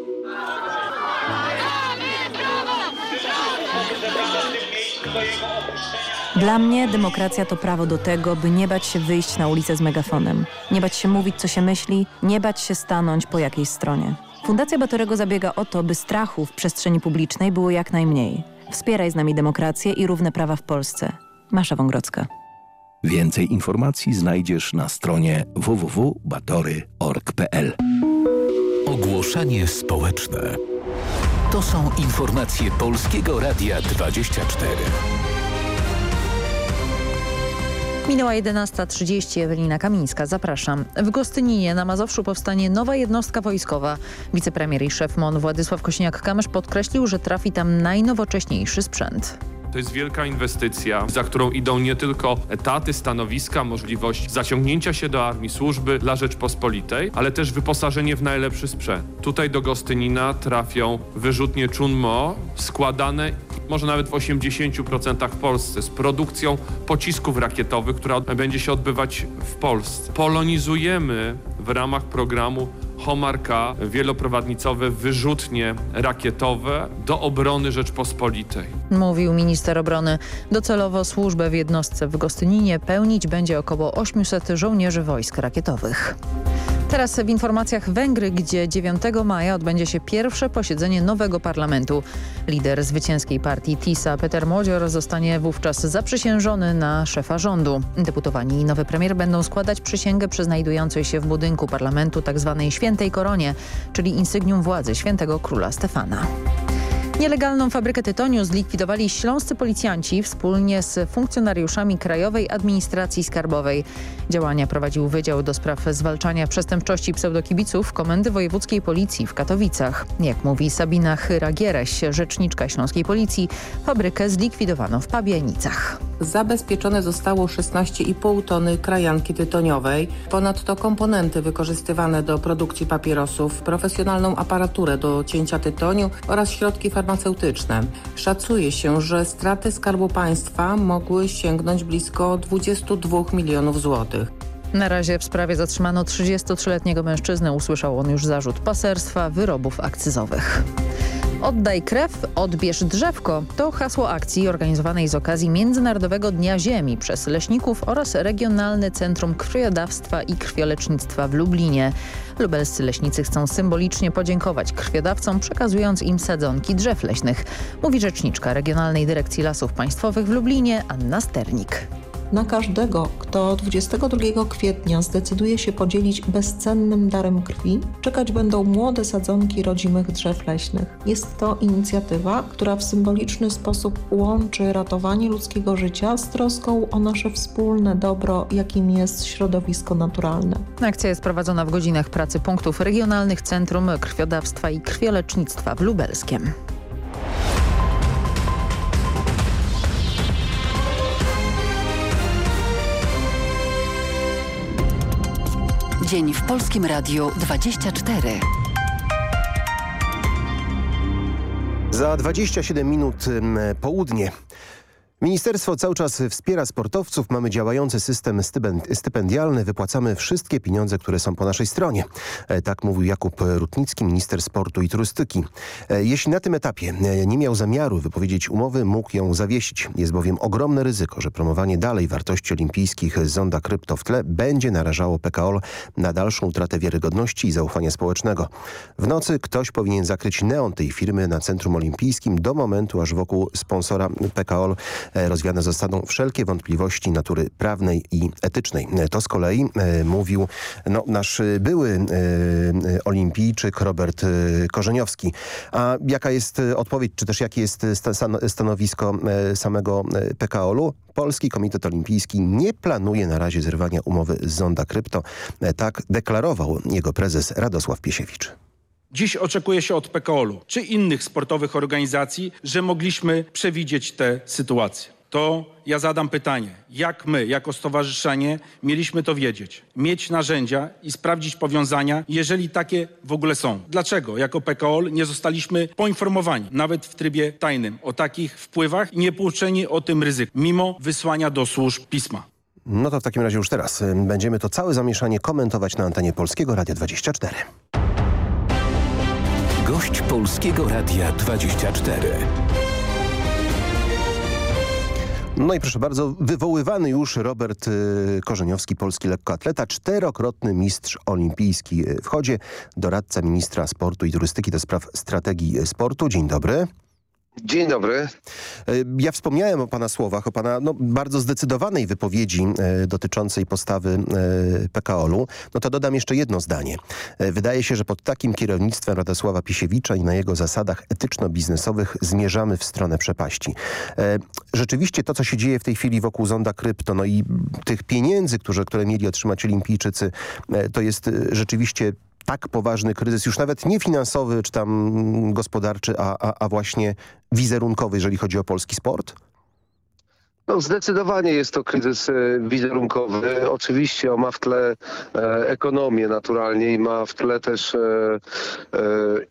Dla mnie demokracja to prawo do tego, by nie bać się wyjść na ulicę z megafonem. Nie bać się mówić, co się myśli, nie bać się stanąć po jakiejś stronie. Fundacja Batorego zabiega o to, by strachu w przestrzeni publicznej było jak najmniej. Wspieraj z nami demokrację i równe prawa w Polsce. Masza Wągrodzka. Więcej informacji znajdziesz na stronie www.batory.org.pl Ogłoszenie społeczne. To są informacje Polskiego Radia 24. Minęła 11.30, Ewelina Kamińska, zapraszam. W Gostyninie na Mazowszu powstanie nowa jednostka wojskowa. Wicepremier i szef MON Władysław Kośniak-Kamysz podkreślił, że trafi tam najnowocześniejszy sprzęt. To jest wielka inwestycja, za którą idą nie tylko etaty, stanowiska, możliwość zaciągnięcia się do armii, służby dla Rzeczpospolitej, ale też wyposażenie w najlepszy sprzęt. Tutaj do Gostynina trafią wyrzutnie Chunmo, składane może nawet w 80% w Polsce, z produkcją pocisków rakietowych, która będzie się odbywać w Polsce. Polonizujemy w ramach programu Homarka wieloprowadnicowe wyrzutnie rakietowe do obrony Rzeczpospolitej. Mówił minister obrony. Docelowo służbę w jednostce w Gostyninie pełnić będzie około 800 żołnierzy wojsk rakietowych. Teraz w informacjach Węgry, gdzie 9 maja odbędzie się pierwsze posiedzenie nowego parlamentu. Lider zwycięskiej partii TISA Peter Młodzior zostanie wówczas zaprzysiężony na szefa rządu. Deputowani i nowy premier będą składać przysięgę przy znajdującej się w budynku parlamentu tzw. Tak świętej koronie, czyli insygnium władzy świętego króla Stefana. Nielegalną fabrykę tytoniu zlikwidowali śląscy policjanci wspólnie z funkcjonariuszami Krajowej Administracji Skarbowej. Działania prowadził Wydział do Spraw Zwalczania Przestępczości Pseudokibiców Komendy Wojewódzkiej Policji w Katowicach. Jak mówi Sabina Chyra-Giereś, rzeczniczka Śląskiej Policji, fabrykę zlikwidowano w Pabienicach. Zabezpieczone zostało 16,5 tony krajanki tytoniowej, ponadto komponenty wykorzystywane do produkcji papierosów, profesjonalną aparaturę do cięcia tytoniu oraz środki farmaceutyczne. Szacuje się, że straty Skarbu Państwa mogły sięgnąć blisko 22 milionów złotych. Na razie w sprawie zatrzymano 33-letniego mężczyznę. Usłyszał on już zarzut paserstwa wyrobów akcyzowych. Oddaj krew, odbierz drzewko. To hasło akcji organizowanej z okazji Międzynarodowego Dnia Ziemi przez leśników oraz Regionalne Centrum Krwiodawstwa i Krwiolecznictwa w Lublinie. Lubelscy leśnicy chcą symbolicznie podziękować krwiodawcom, przekazując im sadzonki drzew leśnych, mówi rzeczniczka Regionalnej Dyrekcji Lasów Państwowych w Lublinie Anna Sternik. Na każdego, kto 22 kwietnia zdecyduje się podzielić bezcennym darem krwi, czekać będą młode sadzonki rodzimych drzew leśnych. Jest to inicjatywa, która w symboliczny sposób łączy ratowanie ludzkiego życia z troską o nasze wspólne dobro, jakim jest środowisko naturalne. Akcja jest prowadzona w godzinach pracy punktów regionalnych Centrum Krwiodawstwa i Krwiolecznictwa w Lubelskiem. Dzień w Polskim Radiu 24. Za 27 minut południe. Ministerstwo cały czas wspiera sportowców, mamy działający system stypendialny, wypłacamy wszystkie pieniądze, które są po naszej stronie. E, tak mówił Jakub Rutnicki, minister sportu i turystyki. E, jeśli na tym etapie e, nie miał zamiaru wypowiedzieć umowy, mógł ją zawiesić. Jest bowiem ogromne ryzyko, że promowanie dalej wartości olimpijskich zonda krypto w tle będzie narażało PKOL na dalszą utratę wiarygodności i zaufania społecznego. W nocy ktoś powinien zakryć neon tej firmy na Centrum Olimpijskim do momentu, aż wokół sponsora PKOL rozwiane zostaną wszelkie wątpliwości natury prawnej i etycznej. To z kolei mówił no, nasz były olimpijczyk Robert Korzeniowski. A jaka jest odpowiedź, czy też jakie jest stanowisko samego PKOL-u? Polski Komitet Olimpijski nie planuje na razie zrywania umowy z Zonda Krypto. Tak deklarował jego prezes Radosław Piesiewicz. Dziś oczekuje się od PKOL-u czy innych sportowych organizacji, że mogliśmy przewidzieć tę sytuację. To ja zadam pytanie, jak my, jako stowarzyszenie, mieliśmy to wiedzieć, mieć narzędzia i sprawdzić powiązania, jeżeli takie w ogóle są. Dlaczego jako PKOL nie zostaliśmy poinformowani, nawet w trybie tajnym, o takich wpływach i nie pouczeni o tym ryzyku, mimo wysłania do służb pisma? No to w takim razie już teraz będziemy to całe zamieszanie komentować na antenie Polskiego Radia 24. Gość Polskiego Radia 24. No i proszę bardzo, wywoływany już Robert y, Korzeniowski, polski lekkoatleta, czterokrotny mistrz olimpijski w chodzie, doradca ministra sportu i turystyki do spraw strategii sportu. Dzień dobry. Dzień dobry. E, ja wspomniałem o Pana słowach, o Pana no, bardzo zdecydowanej wypowiedzi e, dotyczącej postawy e, PKOL-u. No to dodam jeszcze jedno zdanie. E, wydaje się, że pod takim kierownictwem Radosława Pisiewicza i na jego zasadach etyczno-biznesowych zmierzamy w stronę przepaści. E, rzeczywiście to, co się dzieje w tej chwili wokół zonda krypto, no i tych pieniędzy, które, które mieli otrzymać olimpijczycy, e, to jest rzeczywiście tak poważny kryzys, już nawet nie finansowy czy tam gospodarczy, a, a, a właśnie wizerunkowy, jeżeli chodzi o polski sport? No zdecydowanie jest to kryzys e, wizerunkowy. Oczywiście on ma w tle e, ekonomię naturalnie i ma w tle też e,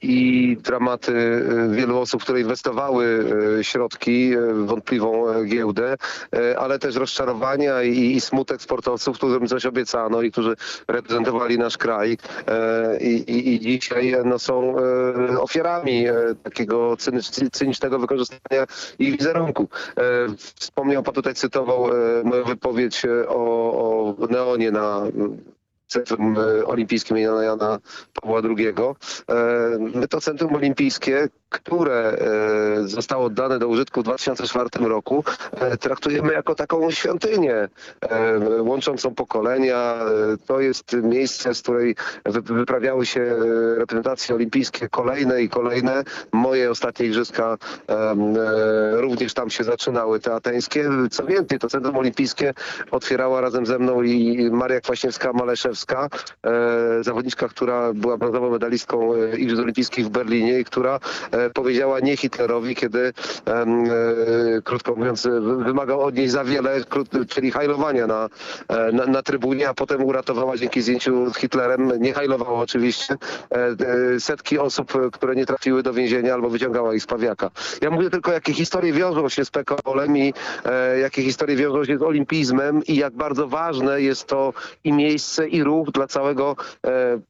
i dramaty wielu osób, które inwestowały środki w wątpliwą giełdę, ale też rozczarowania i, smutek sportowców, którym coś obiecano i którzy reprezentowali nasz kraj i, i, dzisiaj no, są ofiarami takiego cynicznego wykorzystania ich wizerunku. Wspomniał pan tutaj cytował e, moją wypowiedź e, o, o neonie na Centrum e, Olimpijskim imienia Jana Pawła II. To Centrum Olimpijskie które e, zostało oddane do użytku w 2004 roku, e, traktujemy jako taką świątynię e, łączącą pokolenia. To jest miejsce, z której wyprawiały się reprezentacje olimpijskie kolejne i kolejne. Moje ostatnie igrzyska również tam się zaczynały, te ateńskie. Co więcej, to Centrum Olimpijskie otwierała razem ze mną i Maria Kwaśniewska-Maleszewska, zawodniczka, która była brązową medalistką Igrzysk Olimpijskich w Berlinie i która powiedziała nie Hitlerowi, kiedy e, krótko mówiąc wymagał od niej za wiele, czyli hajlowania na, e, na, na trybunie, a potem uratowała dzięki zdjęciu z Hitlerem, nie hajlowała oczywiście, e, setki osób, które nie trafiły do więzienia albo wyciągała ich z pawiaka. Ja mówię tylko, jakie historie wiążą się z PKO-lem i jakie historie wiążą się z olimpizmem i jak bardzo ważne jest to i miejsce, i ruch dla całego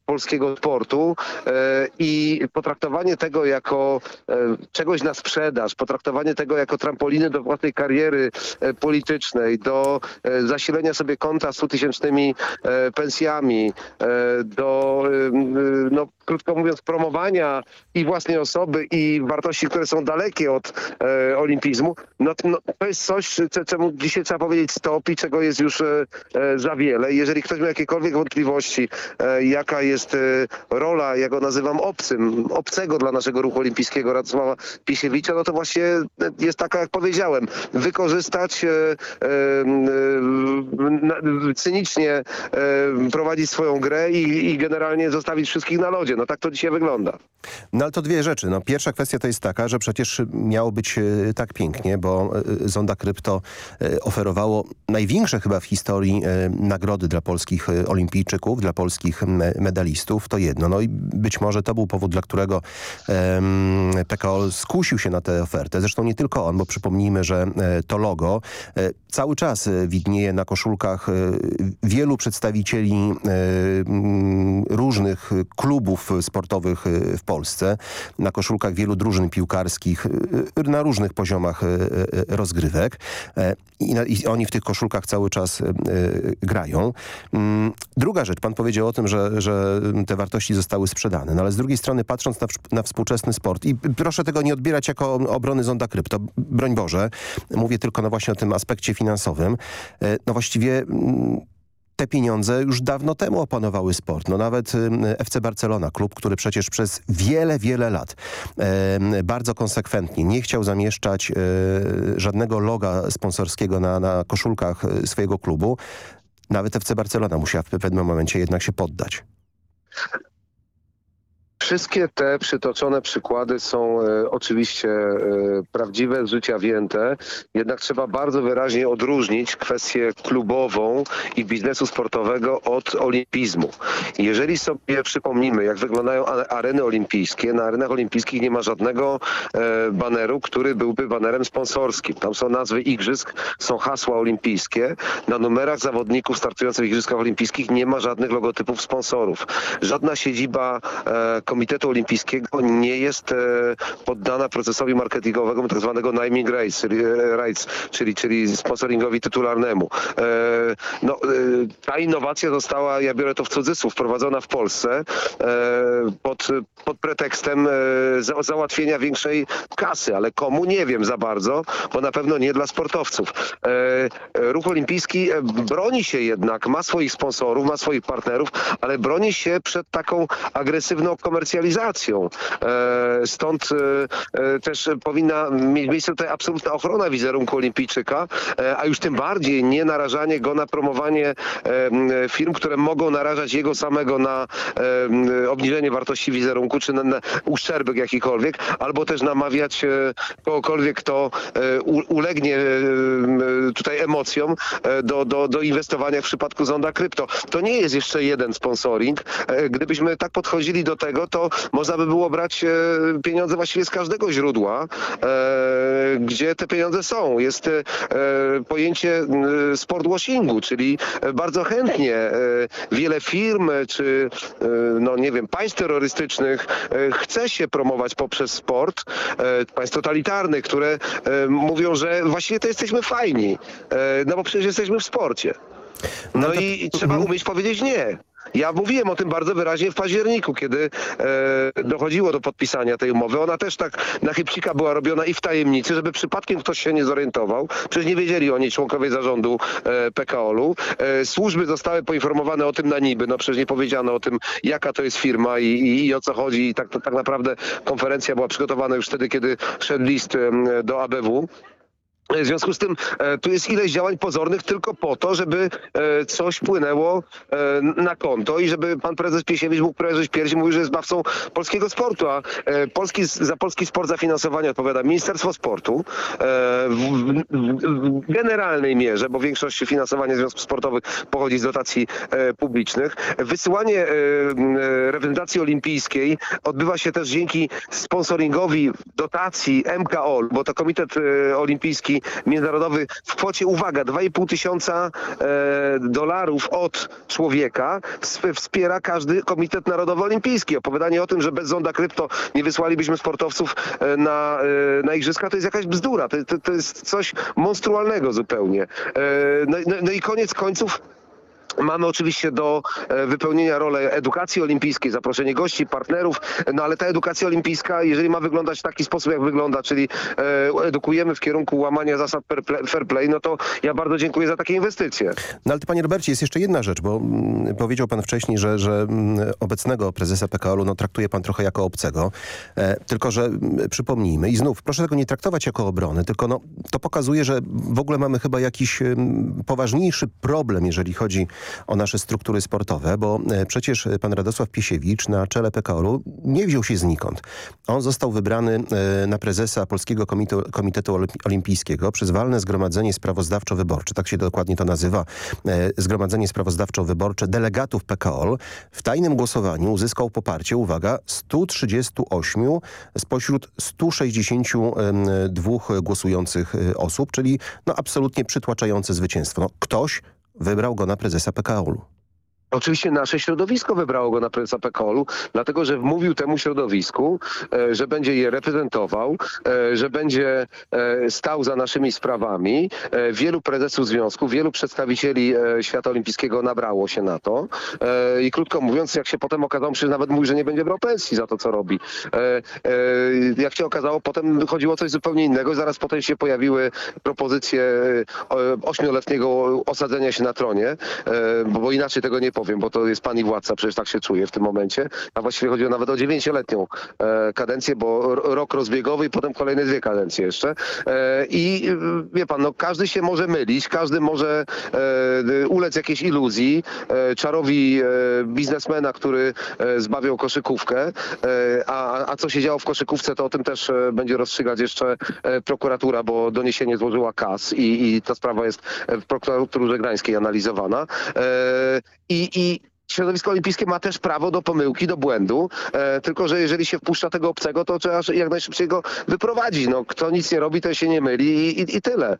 polskiego sportu i potraktowanie tego jako czegoś na sprzedaż, potraktowanie tego jako trampoliny do własnej kariery e, politycznej, do e, zasilenia sobie konta 100 tysięcznymi pensjami, do no, krótko mówiąc, promowania i własnej osoby i wartości, które są dalekie od e, olimpizmu, no, no, to jest coś, czemu dzisiaj trzeba powiedzieć stop i czego jest już e, e, za wiele. Jeżeli ktoś ma jakiekolwiek wątpliwości, e, jaka jest e, rola, ja go nazywam obcym, obcego dla naszego ruchu olimpijskiego Radosława Pisiewicza, no to właśnie jest taka, jak powiedziałem, wykorzystać e, cynicznie prowadzić swoją grę i, i generalnie zostawić wszystkich na lodzie. No tak to dzisiaj wygląda. No ale to dwie rzeczy. No, pierwsza kwestia to jest taka, że przecież miało być e, tak pięknie, bo e, Zonda Krypto e, oferowało największe chyba w historii nagrody dla polskich olimpijczyków, dla polskich medalistów. To jedno. No i być może to był powód, dla którego um, PKO skusił się na tę ofertę. Zresztą nie tylko on, bo przypomnijmy, że to logo cały czas widnieje na koszulkach wielu przedstawicieli różnych klubów klubów sportowych w Polsce, na koszulkach wielu drużyn piłkarskich na różnych poziomach rozgrywek. I, i oni w tych koszulkach cały czas grają. Mm, druga rzecz, pan powiedział o tym, że, że te wartości zostały sprzedane, no ale z drugiej strony patrząc na, na współczesny sport i proszę tego nie odbierać jako obrony Zonda Krypto, broń Boże, mówię tylko no właśnie o tym aspekcie finansowym, no właściwie mm, te pieniądze już dawno temu opanowały sport. No nawet FC Barcelona, klub, który przecież przez wiele, wiele lat e, bardzo konsekwentnie nie chciał zamieszczać e, żadnego loga sponsorskiego na, na koszulkach swojego klubu, nawet FC Barcelona musiała w pewnym momencie jednak się poddać. Wszystkie te przytoczone przykłady są e, oczywiście e, prawdziwe, z życia wzięte, jednak trzeba bardzo wyraźnie odróżnić kwestię klubową i biznesu sportowego od olimpizmu. Jeżeli sobie przypomnimy, jak wyglądają areny olimpijskie, na arenach olimpijskich nie ma żadnego e, baneru, który byłby banerem sponsorskim. Tam są nazwy igrzysk, są hasła olimpijskie. Na numerach zawodników startujących w igrzyskach olimpijskich nie ma żadnych logotypów sponsorów. Żadna siedziba e, Komitetu Olimpijskiego nie jest e, poddana procesowi marketingowemu tak zwanego naming rights, czyli, e, rights, czyli, czyli sponsoringowi tytularnemu. E, no, ta innowacja została, ja biorę to w cudzysłów, wprowadzona w Polsce pod, pod pretekstem za, załatwienia większej kasy, ale komu nie wiem za bardzo, bo na pewno nie dla sportowców. Ruch olimpijski broni się jednak, ma swoich sponsorów, ma swoich partnerów, ale broni się przed taką agresywną komercjalizacją komercjalizacją. E, stąd e, e, też powinna mieć miejsce tutaj absolutna ochrona wizerunku olimpijczyka, a już tym bardziej nie narażanie go na promowanie firm, które mogą narażać jego samego na obniżenie wartości wizerunku, czy na uszczerbek jakikolwiek, albo też namawiać kogokolwiek, kto ulegnie tutaj emocjom do, do, do inwestowania w przypadku zonda krypto. To nie jest jeszcze jeden sponsoring. Gdybyśmy tak podchodzili do tego, to można by było brać e, pieniądze właściwie z każdego źródła, e, gdzie te pieniądze są. Jest e, pojęcie sport washingu, czyli bardzo chętnie wiele firm czy no nie wiem, państw terrorystycznych chce się promować poprzez sport, państw totalitarnych, które mówią, że właściwie to jesteśmy fajni, no bo przecież jesteśmy w sporcie. No, no to... i trzeba mhm. umieć powiedzieć nie. Ja mówiłem o tym bardzo wyraźnie w październiku, kiedy e, dochodziło do podpisania tej umowy. Ona też tak na chybcika była robiona i w tajemnicy, żeby przypadkiem ktoś się nie zorientował. Przecież nie wiedzieli o niej członkowie zarządu e, PKOL-u. E, służby zostały poinformowane o tym na niby. No przecież nie powiedziano o tym, jaka to jest firma i, i, i o co chodzi. I tak, to, tak naprawdę konferencja była przygotowana już wtedy, kiedy szedł list do ABW. W związku z tym e, tu jest ileś działań pozornych tylko po to, żeby e, coś płynęło e, na konto i żeby pan prezes Piesiewicz mógł prezes piersi mówił, że jest bawcą polskiego sportu, a polski, za polski sport zafinansowanie odpowiada Ministerstwo Sportu w generalnej mierze, bo większość finansowania związków sportowych pochodzi z dotacji publicznych. Wysyłanie reprezentacji olimpijskiej odbywa się też dzięki sponsoringowi dotacji MKOL, bo to Komitet Olimpijski międzynarodowy w kwocie, uwaga, 2,5 tysiąca e, dolarów od człowieka wspiera każdy Komitet Narodowy Olimpijski. Opowiadanie o tym, że bez zonda krypto nie wysłalibyśmy sportowców e, na, e, na igrzyska, to jest jakaś bzdura. To, to, to jest coś monstrualnego zupełnie. No, no, no i koniec końców Mamy oczywiście do e, wypełnienia rolę edukacji olimpijskiej, zaproszenie gości, partnerów, no ale ta edukacja olimpijska, jeżeli ma wyglądać w taki sposób, jak wygląda, czyli e, edukujemy w kierunku łamania zasad fair play, no to ja bardzo dziękuję za takie inwestycje. No ale to panie Robercie, jest jeszcze jedna rzecz, bo mm, powiedział pan wcześniej, że, że mm, obecnego prezesa PKO-u no, traktuje pan trochę jako obcego, e, tylko że mm, przypomnijmy i znów proszę tego nie traktować jako obrony, tylko no, to pokazuje, że w ogóle mamy chyba jakiś poważniejszy problem, jeżeli chodzi o nasze struktury sportowe, bo e, przecież pan Radosław Piesiewicz na czele PKOL-u nie wziął się znikąd. On został wybrany e, na prezesa Polskiego Komitetu, Komitetu Olimpijskiego przez walne zgromadzenie sprawozdawczo-wyborcze, tak się dokładnie to nazywa, e, zgromadzenie sprawozdawczo-wyborcze delegatów PKOL. W tajnym głosowaniu uzyskał poparcie, uwaga, 138 spośród 162 głosujących osób, czyli no absolutnie przytłaczające zwycięstwo. No, ktoś wybrał go na prezesa PKO-u. Oczywiście nasze środowisko wybrało go na prezesa PKOL-u, dlatego że wmówił temu środowisku, e, że będzie je reprezentował, e, że będzie e, stał za naszymi sprawami. Wielu prezesów związków, wielu przedstawicieli świata olimpijskiego nabrało się na to. I krótko mówiąc, jak się potem okazało, przecież nawet mówi, że nie będzie brał pensji za to, co robi. Jak się okazało, potem chodziło o coś zupełnie innego. Zaraz potem się pojawiły propozycje ośmioletniego osadzenia się na tronie, bo inaczej tego nie powiem, bo to jest pan i władca, przecież tak się czuje w tym momencie. A właściwie chodziło nawet o dziewięcioletnią e, kadencję, bo rok rozbiegowy i potem kolejne dwie kadencje jeszcze. E, I e, wie pan, no każdy się może mylić, każdy może ulec jakiejś iluzji, czarowi biznesmena, który zbawiał koszykówkę, a, a co się działo w koszykówce, to o tym też będzie rozstrzygać jeszcze prokuratura, bo doniesienie złożyła KAS i, i ta sprawa jest w prokuraturze gdańskiej analizowana. I, i Środowisko olimpijskie ma też prawo do pomyłki, do błędu, e, tylko że jeżeli się wpuszcza tego obcego, to trzeba jak najszybciej go wyprowadzić. No, kto nic nie robi, ten się nie myli i, i, i tyle.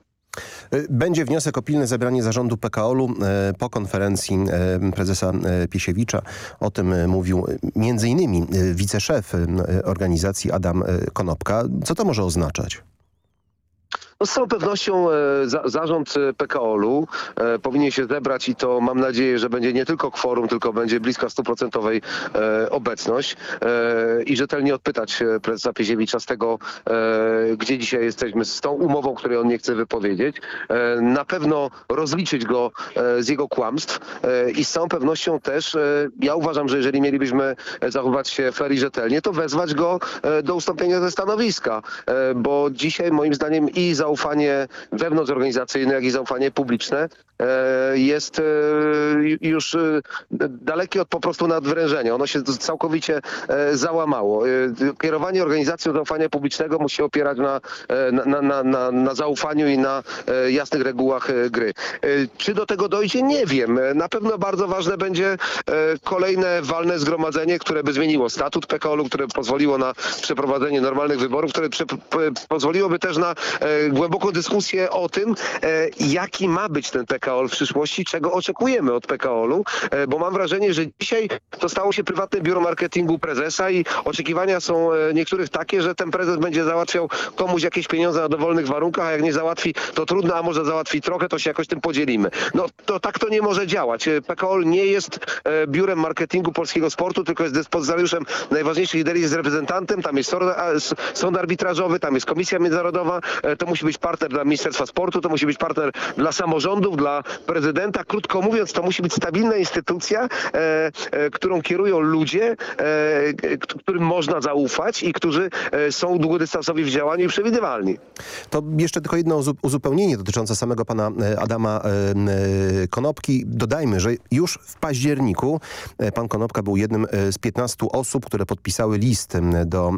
Będzie wniosek o pilne zebranie zarządu PKOL-u e, po konferencji e, prezesa e, Piesiewicza. O tym e, mówił e, wiceszef e, organizacji Adam e, Konopka. Co to może oznaczać? No z całą pewnością e, za, zarząd e, PKOL-u e, powinien się zebrać i to mam nadzieję, że będzie nie tylko kworum, tylko będzie bliska stuprocentowej obecność i rzetelnie odpytać prezesa Pieziewicza z tego, gdzie dzisiaj jesteśmy, z tą umową, której on nie chce wypowiedzieć. Na pewno rozliczyć go z jego kłamstw i z całą pewnością też, ja uważam, że jeżeli mielibyśmy zachować się fair i rzetelnie, to wezwać go do ustąpienia ze stanowiska, bo dzisiaj moim zdaniem i zaufanie wewnątrzorganizacyjne, jak i zaufanie publiczne e, jest e, już e, dalekie od po prostu nadwrężenia. Ono się całkowicie załamało. Kierowanie organizacją zaufania publicznego musi opierać na, na, na, na, na zaufaniu i na jasnych regułach gry. Czy do tego dojdzie? Nie wiem. Na pewno bardzo ważne będzie kolejne walne zgromadzenie, które by zmieniło statut PKOL-u, które pozwoliło na przeprowadzenie normalnych wyborów, które pozwoliłoby też na głęboką dyskusję o tym, e, jaki ma być ten PKOL w przyszłości, czego oczekujemy od PKOL-u, e, bo mam wrażenie, że dzisiaj to stało się prywatne biuro marketingu prezesa i oczekiwania są e, niektórych takie, że ten prezes będzie załatwiał komuś jakieś pieniądze na dowolnych warunkach, a jak nie załatwi, to trudno, a może załatwi trochę, to się jakoś tym podzielimy. No to tak to nie może działać. PKOL nie jest biurem marketingu polskiego sportu, tylko jest dyspozycjariuszem najważniejszych liderii, jest reprezentantem, tam jest sąd, arbitrażowy, tam jest komisja międzynarodowa, to musi być partner dla Ministerstwa Sportu, to musi być partner dla samorządów, dla prezydenta. Krótko mówiąc, to musi być stabilna instytucja, e, e, którą kierują ludzie, e, którym można zaufać i którzy są długodystansowi w działaniu i przewidywalni. To jeszcze tylko jedno uzu- uzupełnienie dotyczące samego pana Adama Konopki. Dodajmy, że już w październiku pan Konopka był jednym z 15 osób, które podpisały list do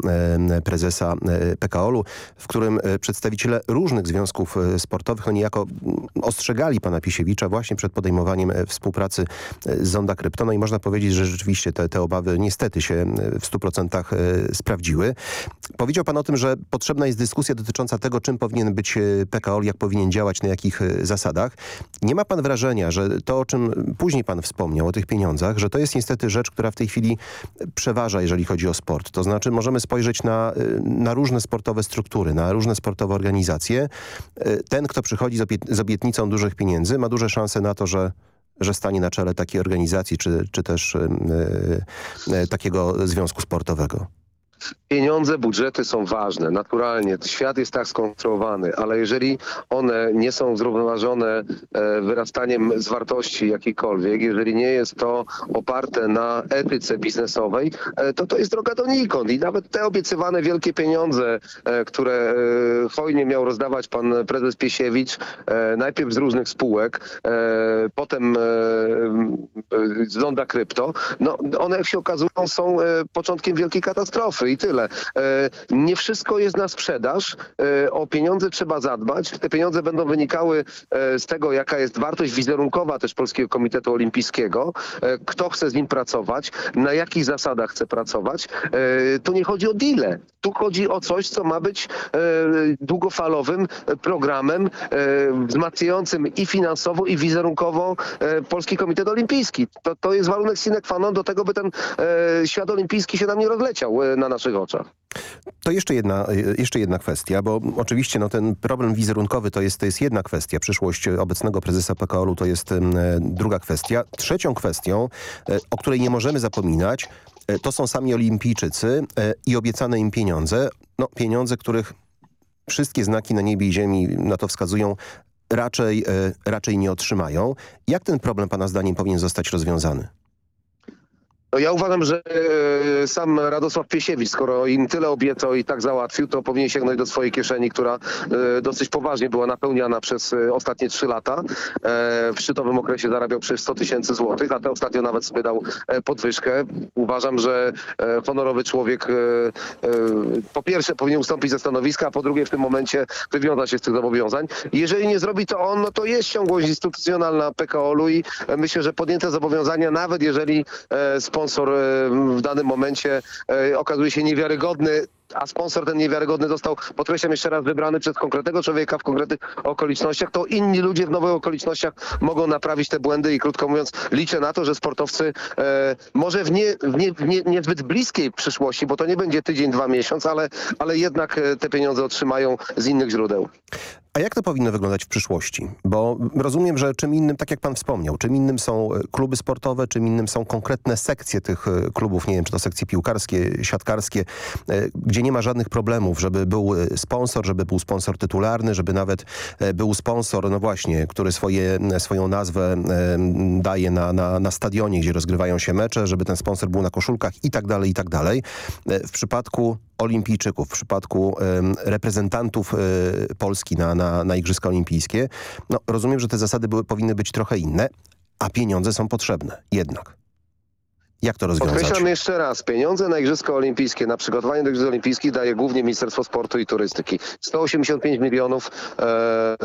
prezesa PKOL-u, w którym przedstawiciele różnych związków e, sportowych no niejako mm, ostrzegali pana Pisiewicza właśnie przed podejmowaniem e, współpracy e, z Zonda Krypto. No i można powiedzieć, że rzeczywiście te, te obawy niestety się w 100% e, sprawdziły. Powiedział pan o tym, że potrzebna jest dyskusja dotycząca tego, czym powinien być PKOL, jak powinien działać, na jakich zasadach. Nie ma pan wrażenia, że to, o czym później pan wspomniał, o tych pieniądzach, że to jest niestety rzecz, która w tej chwili przeważa, jeżeli chodzi o sport. To znaczy możemy spojrzeć na, na różne sportowe struktury, na różne sportowe organizacje. E, Ten, kto przychodzi z, obiet z obietnicą dużych pieniędzy, ma duże szanse na to, że że stanie na czele takiej organizacji, czy, czy też e, e, takiego związku sportowego. Pieniądze, budżety są ważne, naturalnie. Świat jest tak skonstruowany, ale jeżeli one nie są zrównoważone e, wyrastaniem z wartości jakiejkolwiek, jeżeli nie jest to oparte na etyce biznesowej, e, to to jest droga donikąd. I nawet te obiecywane wielkie pieniądze, e, które hojnie miał rozdawać pan prezes Piesiewicz, najpierw z różnych spółek, potem z Zonda Krypto, no one jak się okazują są początkiem wielkiej katastrofy. I tyle. Nie wszystko jest na sprzedaż. O pieniądze trzeba zadbać. Te pieniądze będą wynikały z tego, jaka jest wartość wizerunkowa też Polskiego Komitetu Olimpijskiego, kto chce z nim pracować, na jakich zasadach chce pracować. Tu nie chodzi o deale. Tu chodzi o coś, co ma być długofalowym programem wzmacniającym i finansowo, i wizerunkowo Polski Komitet Olimpijski. To, to jest warunek sine qua non do tego, by ten świat olimpijski się nam nie rozleciał na naszych oczach. To jeszcze jedna, jeszcze jedna kwestia, bo oczywiście no, ten problem wizerunkowy to jest, to jest jedna kwestia. Przyszłość obecnego prezesa PKO-u to jest druga kwestia. Trzecią kwestią, o której nie możemy zapominać, to są sami olimpijczycy i obiecane im pieniądze. No, pieniądze, których wszystkie znaki na niebie i ziemi na to wskazują, raczej, raczej nie otrzymają. Jak ten problem pana zdaniem powinien zostać rozwiązany? No ja uważam, że e, sam Radosław Piesiewicz, skoro im tyle obiecał i tak załatwił, to powinien sięgnąć do swojej kieszeni, która e, dosyć poważnie była napełniana przez e, ostatnie trzy lata. W szczytowym okresie zarabiał przez 100 tysięcy złotych, a te ostatnio nawet sobie dał podwyżkę. Uważam, że honorowy człowiek po pierwsze powinien ustąpić ze stanowiska, a po drugie w tym momencie wywiąza się z tych zobowiązań. Jeżeli nie zrobi to on, no to jest ciągłość instytucjonalna PKO-u i myślę, że podjęte zobowiązania, nawet jeżeli sponsor sponsor e, w danym momencie e, okazuje się niewiarygodny, a sponsor ten niewiarygodny został, podkreślam jeszcze raz, wybrany przez konkretnego człowieka w konkretnych okolicznościach, to inni ludzie w nowych okolicznościach mogą naprawić te błędy i krótko mówiąc liczę na to, że sportowcy e, może w, nie, w, nie, w nie, niezbyt bliskiej przyszłości, bo to nie będzie tydzień, dwa miesiąc, ale, ale jednak te pieniądze otrzymają z innych źródeł. A jak to powinno wyglądać w przyszłości? Bo rozumiem, że czym innym, tak jak pan wspomniał, czym innym są e, kluby sportowe, czym innym są konkretne sekcje tych e, klubów, nie wiem, czy to sekcje piłkarskie, siatkarskie, e, gdzie nie ma żadnych problemów, żeby był sponsor, żeby był sponsor tytularny, żeby nawet był sponsor, no właśnie, który swoje, swoją nazwę daje na, na, na stadionie, gdzie rozgrywają się mecze, żeby ten sponsor był na koszulkach i tak dalej, i tak dalej. W przypadku olimpijczyków, w przypadku reprezentantów Polski na, na, na Igrzyska Olimpijskie. No, rozumiem, że te zasady były, powinny być trochę inne, a pieniądze są potrzebne jednak. Jak to rozwiązać? Podkreślam jeszcze raz, pieniądze na Igrzyska Olimpijskie, na przygotowanie do Igrzysk Olimpijskich daje głównie Ministerstwo Sportu i Turystyki. 185 milionów e,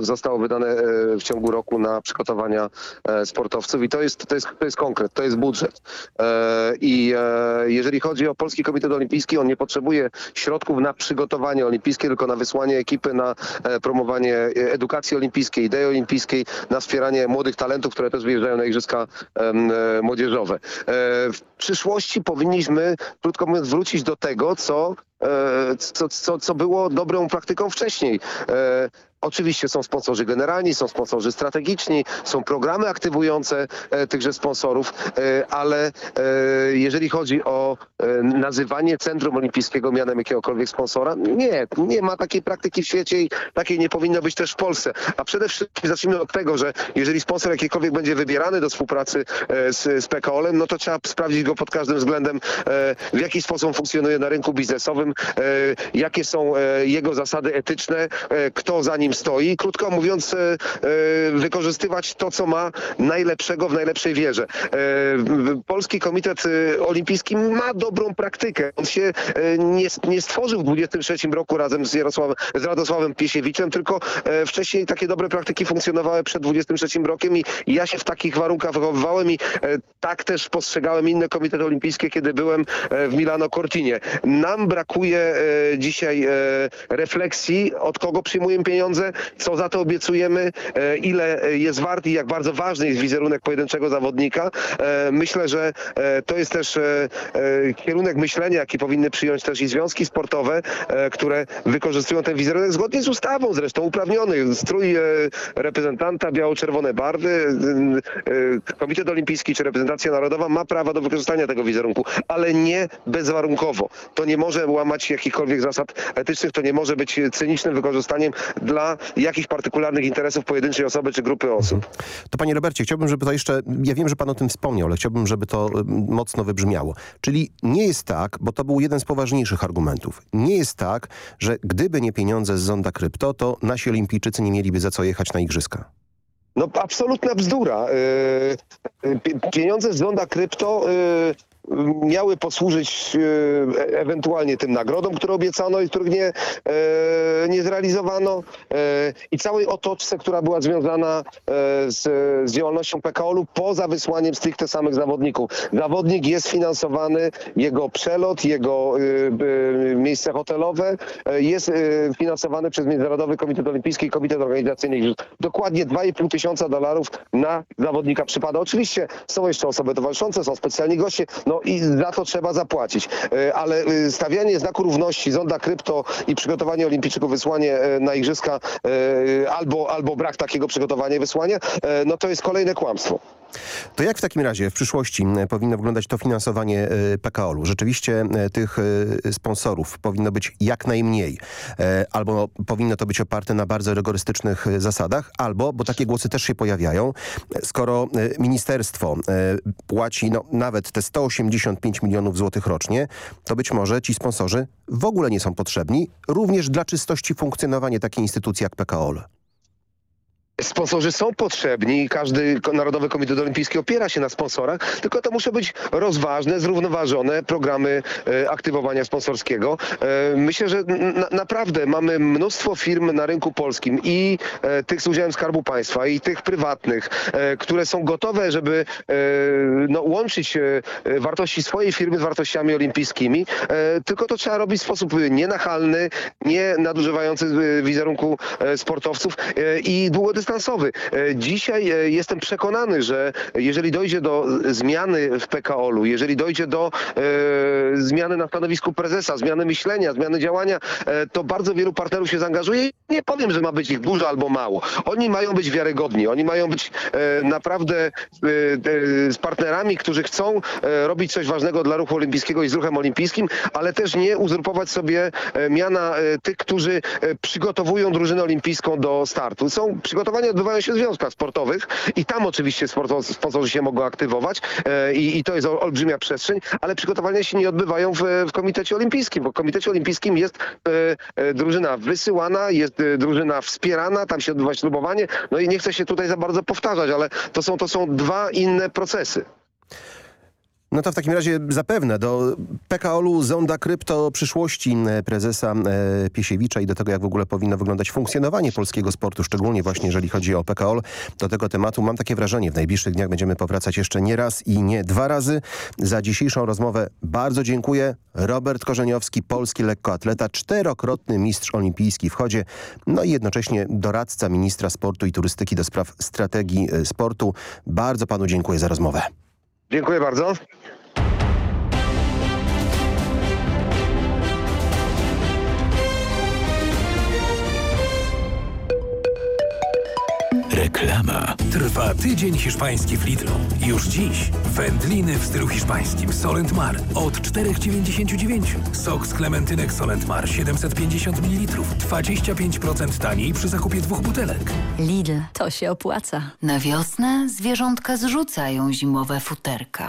zostało wydane e, w ciągu roku na przygotowania e, sportowców i to jest, to, jest, to jest konkret, to jest budżet. E, I e, jeżeli chodzi o Polski Komitet Olimpijski, on nie potrzebuje środków na przygotowanie olimpijskie, tylko na wysłanie ekipy, na e, promowanie edukacji olimpijskiej, idei olimpijskiej, na wspieranie młodych talentów, które też wyjeżdżają na Igrzyska młodzieżowe w przyszłości powinniśmy, krótko mówiąc, wrócić do tego, co, e, co, co, co było dobrą praktyką wcześniej. Oczywiście są sponsorzy generalni, są sponsorzy strategiczni, są programy aktywujące e, tychże sponsorów, e, ale e, jeżeli chodzi o nazywanie Centrum Olimpijskiego mianem jakiegokolwiek sponsora, nie, nie ma takiej praktyki w świecie i takiej nie powinno być też w Polsce. A przede wszystkim zacznijmy od tego, że jeżeli sponsor jakikolwiek będzie wybierany do współpracy z, z PKO-em, no to trzeba sprawdzić go pod każdym względem, w jaki sposób funkcjonuje na rynku biznesowym, jakie są jego zasady etyczne, kto za nim stoi. Krótko mówiąc, e, e, wykorzystywać to, co ma najlepszego w najlepszej wierze. E, Polski Komitet Olimpijski ma dobrą praktykę. On się nie, nie stworzył w 23 roku razem z, Jarosławem, z Radosławem Piesiewiczem, tylko wcześniej takie dobre praktyki funkcjonowały przed 23 rokiem i ja się w takich warunkach wychowywałem i tak też postrzegałem inne komitety olimpijskie, kiedy byłem w Milano Cortinie. Nam brakuje dzisiaj refleksji, od kogo przyjmujemy pieniądze, co za to obiecujemy, e, ile jest wart i jak bardzo ważny jest wizerunek pojedynczego zawodnika. E, myślę, że e, to jest też kierunek myślenia, jaki powinny przyjąć też i związki sportowe, które wykorzystują ten wizerunek zgodnie z ustawą zresztą uprawniony. Strój reprezentanta, biało-czerwone barwy, Komitet Olimpijski czy reprezentacja narodowa ma prawo do wykorzystania tego wizerunku, ale nie bezwarunkowo. To nie może łamać jakichkolwiek zasad etycznych, to nie może być cynicznym wykorzystaniem dla jakichś partykularnych interesów pojedynczej osoby czy grupy osób. To panie Robercie, chciałbym, żeby to jeszcze, ja wiem, że pan o tym wspomniał, ale chciałbym, żeby to y, mocno wybrzmiało. Czyli nie jest tak, bo to był jeden z poważniejszych argumentów, nie jest tak, że gdyby nie pieniądze z Zonda Krypto, to nasi olimpijczycy nie mieliby za co jechać na igrzyska. No absolutna bzdura. Y, y, pieniądze z Zonda Krypto miały posłużyć e, ewentualnie tym nagrodom, które obiecano i których nie, e, nie zrealizowano e, i całej otoczce, która była związana z, z działalnością PKO-u poza wysłaniem stricte samych zawodników. Zawodnik jest finansowany, jego przelot, jego miejsce hotelowe jest finansowany przez Międzynarodowy Komitet Olimpijski i Komitet Organizacyjny. Dokładnie 2,5 tysiąca dolarów na zawodnika przypada. Oczywiście są jeszcze osoby towarzyszące, są specjalni goście, no i za to trzeba zapłacić. E, ale e, stawianie znaku równości zonda krypto i przygotowanie olimpijczyków, wysłanie e, na igrzyska albo, albo brak takiego przygotowania wysłania, no to jest kolejne kłamstwo. To jak w takim razie w przyszłości powinno wyglądać to finansowanie PKO-u? Rzeczywiście tych sponsorów powinno być jak najmniej, albo powinno to być oparte na bardzo rygorystycznych zasadach, albo, bo takie głosy też się pojawiają, skoro ministerstwo płaci no, nawet te 185 milionów złotych rocznie, to być może ci sponsorzy w ogóle nie są potrzebni, również dla czystości funkcjonowania takiej instytucji jak PKO. Sponsorzy są potrzebni i każdy Narodowy Komitet Olimpijski opiera się na sponsorach, tylko to muszą być rozważne, zrównoważone programy e, aktywowania sponsorskiego. E, myślę, że na, naprawdę mamy mnóstwo firm na rynku polskim i e, tych z udziałem Skarbu Państwa i tych prywatnych, które są gotowe, żeby no, łączyć wartości swojej firmy z wartościami olimpijskimi, tylko to trzeba robić w sposób nienachalny, nie nadużywający wizerunku sportowców i długodystansowy dystansowy. E, dzisiaj e, jestem przekonany, że jeżeli dojdzie do zmiany w PKO-u, jeżeli dojdzie do e, zmiany na stanowisku prezesa, zmiany myślenia, zmiany działania, to bardzo wielu partnerów się zaangażuje. Nie powiem, że ma być ich dużo albo mało. Oni mają być wiarygodni. Oni mają być naprawdę z partnerami, którzy chcą robić coś ważnego dla ruchu olimpijskiego i z ruchem olimpijskim, ale też nie uzurpować sobie miana tych, którzy przygotowują drużynę olimpijską do startu. Są przygotowani Przygotowania odbywają się w związkach sportowych i tam oczywiście sponsorzy się mogą aktywować e, i, i to jest olbrzymia przestrzeń, ale przygotowania się nie odbywają w, w Komitecie Olimpijskim, bo w Komitecie Olimpijskim jest e, e, drużyna wysyłana, jest drużyna wspierana, tam się odbywa ślubowanie, no i nie chcę się tutaj za bardzo powtarzać, ale to są, to są dwa inne procesy. No to w takim razie zapewne do PKO-u zonda krypto przyszłości e, prezesa e, Piesiewicza i do tego, jak w ogóle powinno wyglądać funkcjonowanie polskiego sportu, szczególnie właśnie jeżeli chodzi o PKO. Do tego tematu mam takie wrażenie, w najbliższych dniach będziemy powracać jeszcze nie raz i nie dwa razy. Za dzisiejszą rozmowę bardzo dziękuję. Robert Korzeniowski, polski lekkoatleta, czterokrotny mistrz olimpijski w chodzie, no i jednocześnie doradca ministra sportu i turystyki do spraw strategii e, sportu. Bardzo panu dziękuję za rozmowę. Dziękuję bardzo. Reklama. Trwa tydzień hiszpański w Lidlu. Już dziś wędliny w stylu hiszpańskim Solent Mar od 4,99. Sok z klementynek Solent Mar 750 ml. 25% taniej przy zakupie dwóch butelek. Lidl, to się opłaca. Na wiosnę zwierzątka zrzucają zimowe futerka.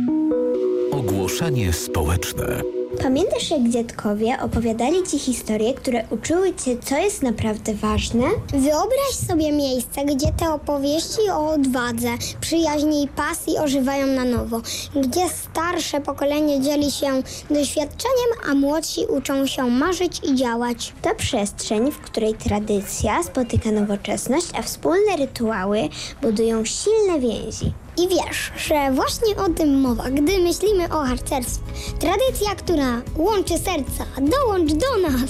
Ogłoszenie społeczne. Pamiętasz, jak dziadkowie opowiadali ci historie, które uczyły cię, co jest naprawdę ważne? Wyobraź sobie miejsce, gdzie te opowieści o odwadze, przyjaźni i pasji ożywają na nowo, gdzie starsze pokolenie dzieli się doświadczeniem, a młodsi uczą się marzyć i działać. To przestrzeń, w której tradycja spotyka nowoczesność, a wspólne rytuały budują silne więzi. I wiesz, że właśnie o tym mowa, gdy myślimy o harcerstwie. Tradycja, która łączy serca. Dołącz do nas!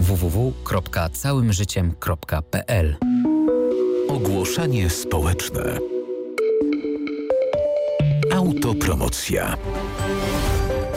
www.całymżyciem.pl Ogłoszenie społeczne. Autopromocja.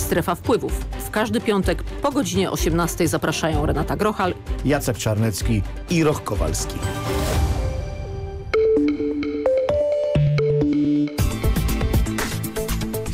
Strefa wpływów. W każdy piątek po godzinie 18 zapraszają Renata Grochal, Jacek Czarnecki i Roch Kowalski.